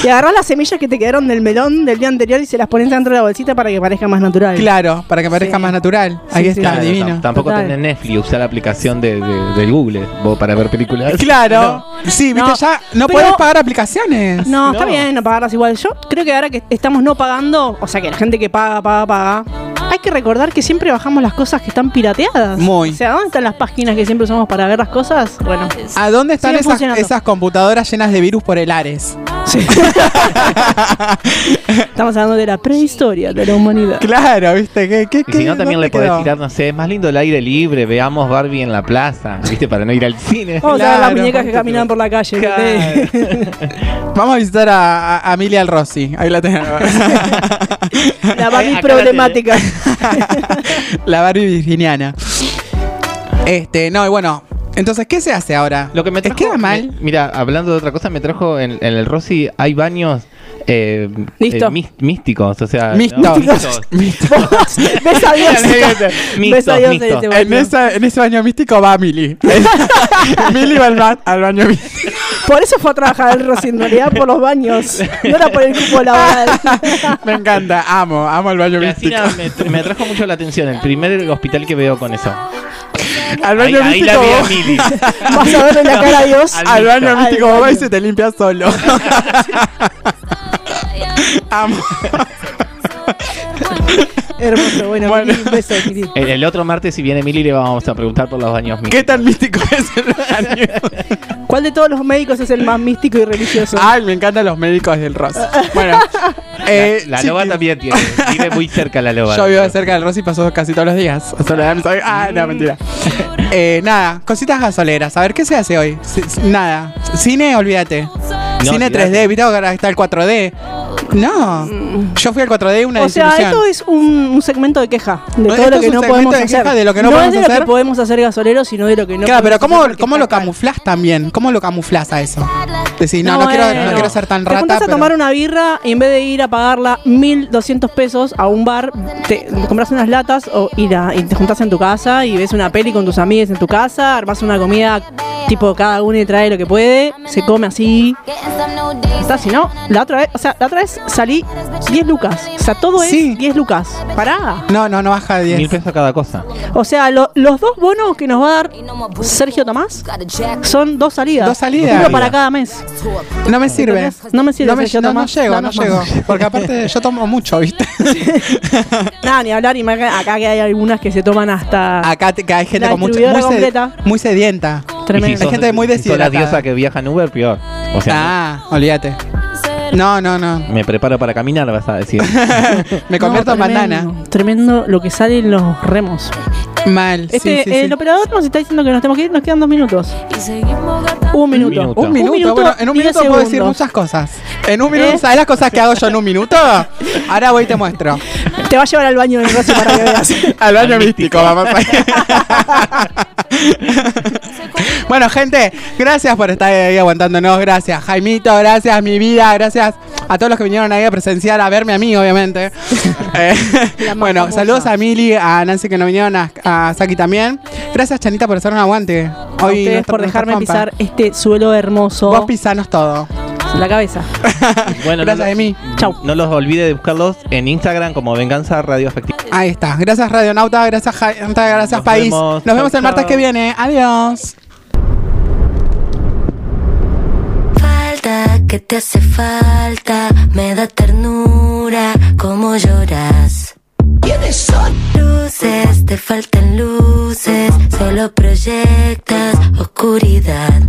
Y agarrás las semillas que te quedaron del melón del día anterior y se las pones dentro de la bolsita para que parezca más natural. Claro, para que parezca más natural. Ahí Sí, está. Claro, divino. tam- Tampoco Total. tenés Netflix, usar la aplicación de, de- del Google vos, para ver películas. Claro. Sí, viste, No, ya no pero- puedes pagar aplicaciones. No, está No. bien no pagarlas igual. Yo creo que ahora que estamos no pagando, o sea que la gente que paga, paga, paga, hay que recordar que siempre bajamos las cosas que están pirateadas. Muy. O sea, ¿dónde están las páginas que siempre usamos para ver las cosas? Bueno, ¿A dónde están esas, esas computadoras llenas de virus por el Ares? estamos hablando de la prehistoria de la humanidad. Claro, ¿viste? ¿Qué, qué, Y si qué- no, también le podés quedó? tirar, no sé, es más lindo el aire libre, veamos Barbie en la plaza, ¿viste? Para no ir al cine. Vamos a ver las Claro, muñecas que caminan por la calle. Vamos a visitar a, a Amelia el Rossi. Ahí la tenemos. la Acá Barbie la problemática. la Barbie virginiana. Este, no, y bueno. Entonces, ¿qué se hace ahora? Lo que me ¿Es trajo, queda mal? me- mira, hablando de otra cosa, me trajo en, en el Rossi hay baños eh, Listo. eh, místicos, o sea, Mistos. no, mistos. Vos, ves a Dios. Ves a Dios en mistos. ese En, baño. esa- en ese baño místico va Mili. Mili va al, ba- al baño místico. Por eso fue a trabajar el Rosy, en realidad por los baños. No era por el cupo laboral. Me encanta, amo, amo el baño así místico. me, me atrajo mucho la atención, el primer hospital que veo con eso. Al Ahí, baño ahí la místico vi a vos- Mili. Vas a verle la cara a Dios. Al Al baño Al místico vos vas y se te limpia solo. Amo. Hermoso, bueno, Bueno. Mili, un beso, Mili. El, el otro martes, si viene Mili, le vamos a preguntar por los baños místicos. ¿Qué tan místico es el baño? ¿Cuál de todos los médicos es el más místico y religioso? Ay, me encantan los médicos del Rosa. Bueno, eh, La sí, loba también tiene. Vive muy cerca la loba. Yo vivo cerca del Rosy y paso casi todos los días. Ah, no, mentira. Eh, nada, cositas gasoleras. A ver, ¿qué se hace hoy? C- nada. Cine, olvídate. No, Cine olvídate. 3D, ¿viste? Ahora está el 4D. No. Yo fui al 4D una O sea, desilusión. esto es un, un segmento de queja de Esto todo lo es que un no segmento podemos de hacer. queja de lo que no es podemos de lo hacer. que podemos hacer gasoleros, sino de lo que no claro, pero podemos ¿cómo, hacer porque cómo lo está camuflas también? ¿Cómo lo camuflas a eso? Decís, no, no, eh, quiero, no quiero ser tan Te rata. juntás a pero- tomar una birra y en vez de ir a pagarla 1200 pesos a un bar, te compras unas latas o ir a- y te juntás en tu casa y ves una peli con tus amigas en tu casa, armas una comida tipo cada uno y trae lo que puede, se come así. Está, si no, la otra vez, o sea, la otra vez salí 10 lucas. O sea, todo es 10 lucas. Pará. No, no, no baja de 10. Mil pesos cada cosa. O sea, lo- los dos bonos que nos va a dar Sergio Tomás son dos salidas. Dos salidas. Uno para cada mes. No me sirve. ¿Entendés? No me sirve, No, me- Sergio no, no llego, no Danos llego. más. Porque aparte yo tomo mucho, ¿viste? Nada, ni hablar. Acá que hay algunas que se toman hasta. Acá te- que hay gente La con mucho, distribuidora muy, sed- completa. muy sedienta. Tremendo. Y si Hay gente muy si sos la deshidratada. diosa que viaja en Uber, peor. O sea, Ah, olvídate. No, no, no. me preparo para caminar, vas a decir. Me convierto en bandana. tremendo, lo que sale en los remos. Mal. Este, sí, sí, sí. el operador nos está diciendo que nos tenemos que ir, nos quedan dos minutos. Un minuto. minuto. Un minuto, bueno, en un minuto puedo decir muchas cosas. En un minuto, ¿Eh? ¿sabes las cosas que hago yo en un minuto? Ahora voy y te muestro. Te va a llevar al baño del Rosy para que veas. Al baño místico, vamos a ir. Bueno, gente, gracias por estar ahí aguantándonos. Gracias, Jaimito, gracias, mi vida, gracias a todos los que vinieron ahí a presenciar, a verme a mí, obviamente. Eh, bueno, famosa. saludos a Mili, a Nancy que no vinieron, a, a Saki también. Gracias, Chanita, por hacer un aguante. A Hoy ustedes nuestra- por dejarme pisar este suelo hermoso. Vos pisanos todo. La cabeza. Bueno, Gracias no, de mí. Chau. No los olvide de buscarlos en Instagram como Venganza Radio Afectiva. Ahí está. Gracias, Radionauta. Gracias, Jaimita. Gracias, Nos País. vemos. Nos Chau, vemos el martes chau. que viene. Adiós. Falta que te hace falta, me da ternura como lloras. ¿Quiénes son? Luces, te faltan luces, solo proyectas oscuridad.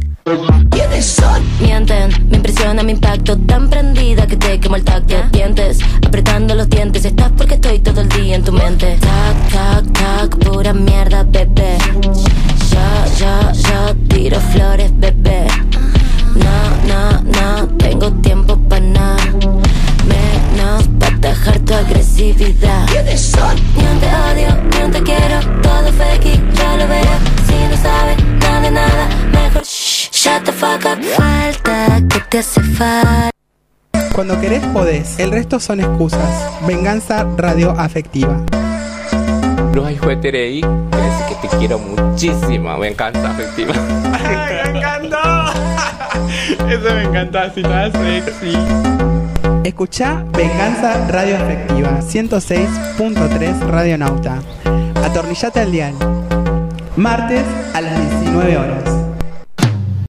¿Quiénes son? Mienten, me impresiona mi impacto tan prendida que te quemo el tacto. Dientes, apretando los dientes, estás porque estoy todo el día en tu mente. Tac, tac, tac, pura mierda, bebé. Ya, ya, ya, tiro flores, bebé. No, no, no tengo tiempo para nada. Atajar tu agresividad. ¿Quiénes son? Ni un te odio, ni un te quiero. Todo fake, ya lo veo. Si no sabes nada de nada, mejor shh, shut the fuck up. Falta que te hace falta. Cuando querés, podés. El resto son excusas. Venganza radioafectiva. Bruja hijo de Terei, que decir que te quiero muchísimo. Me encanta, afectiva. me encantó! Eso me encantó, así tan sexy. Escuchá Venganza Radioafectiva 106.3 Radionauta. Atornillate al dial. Martes a las 19 horas.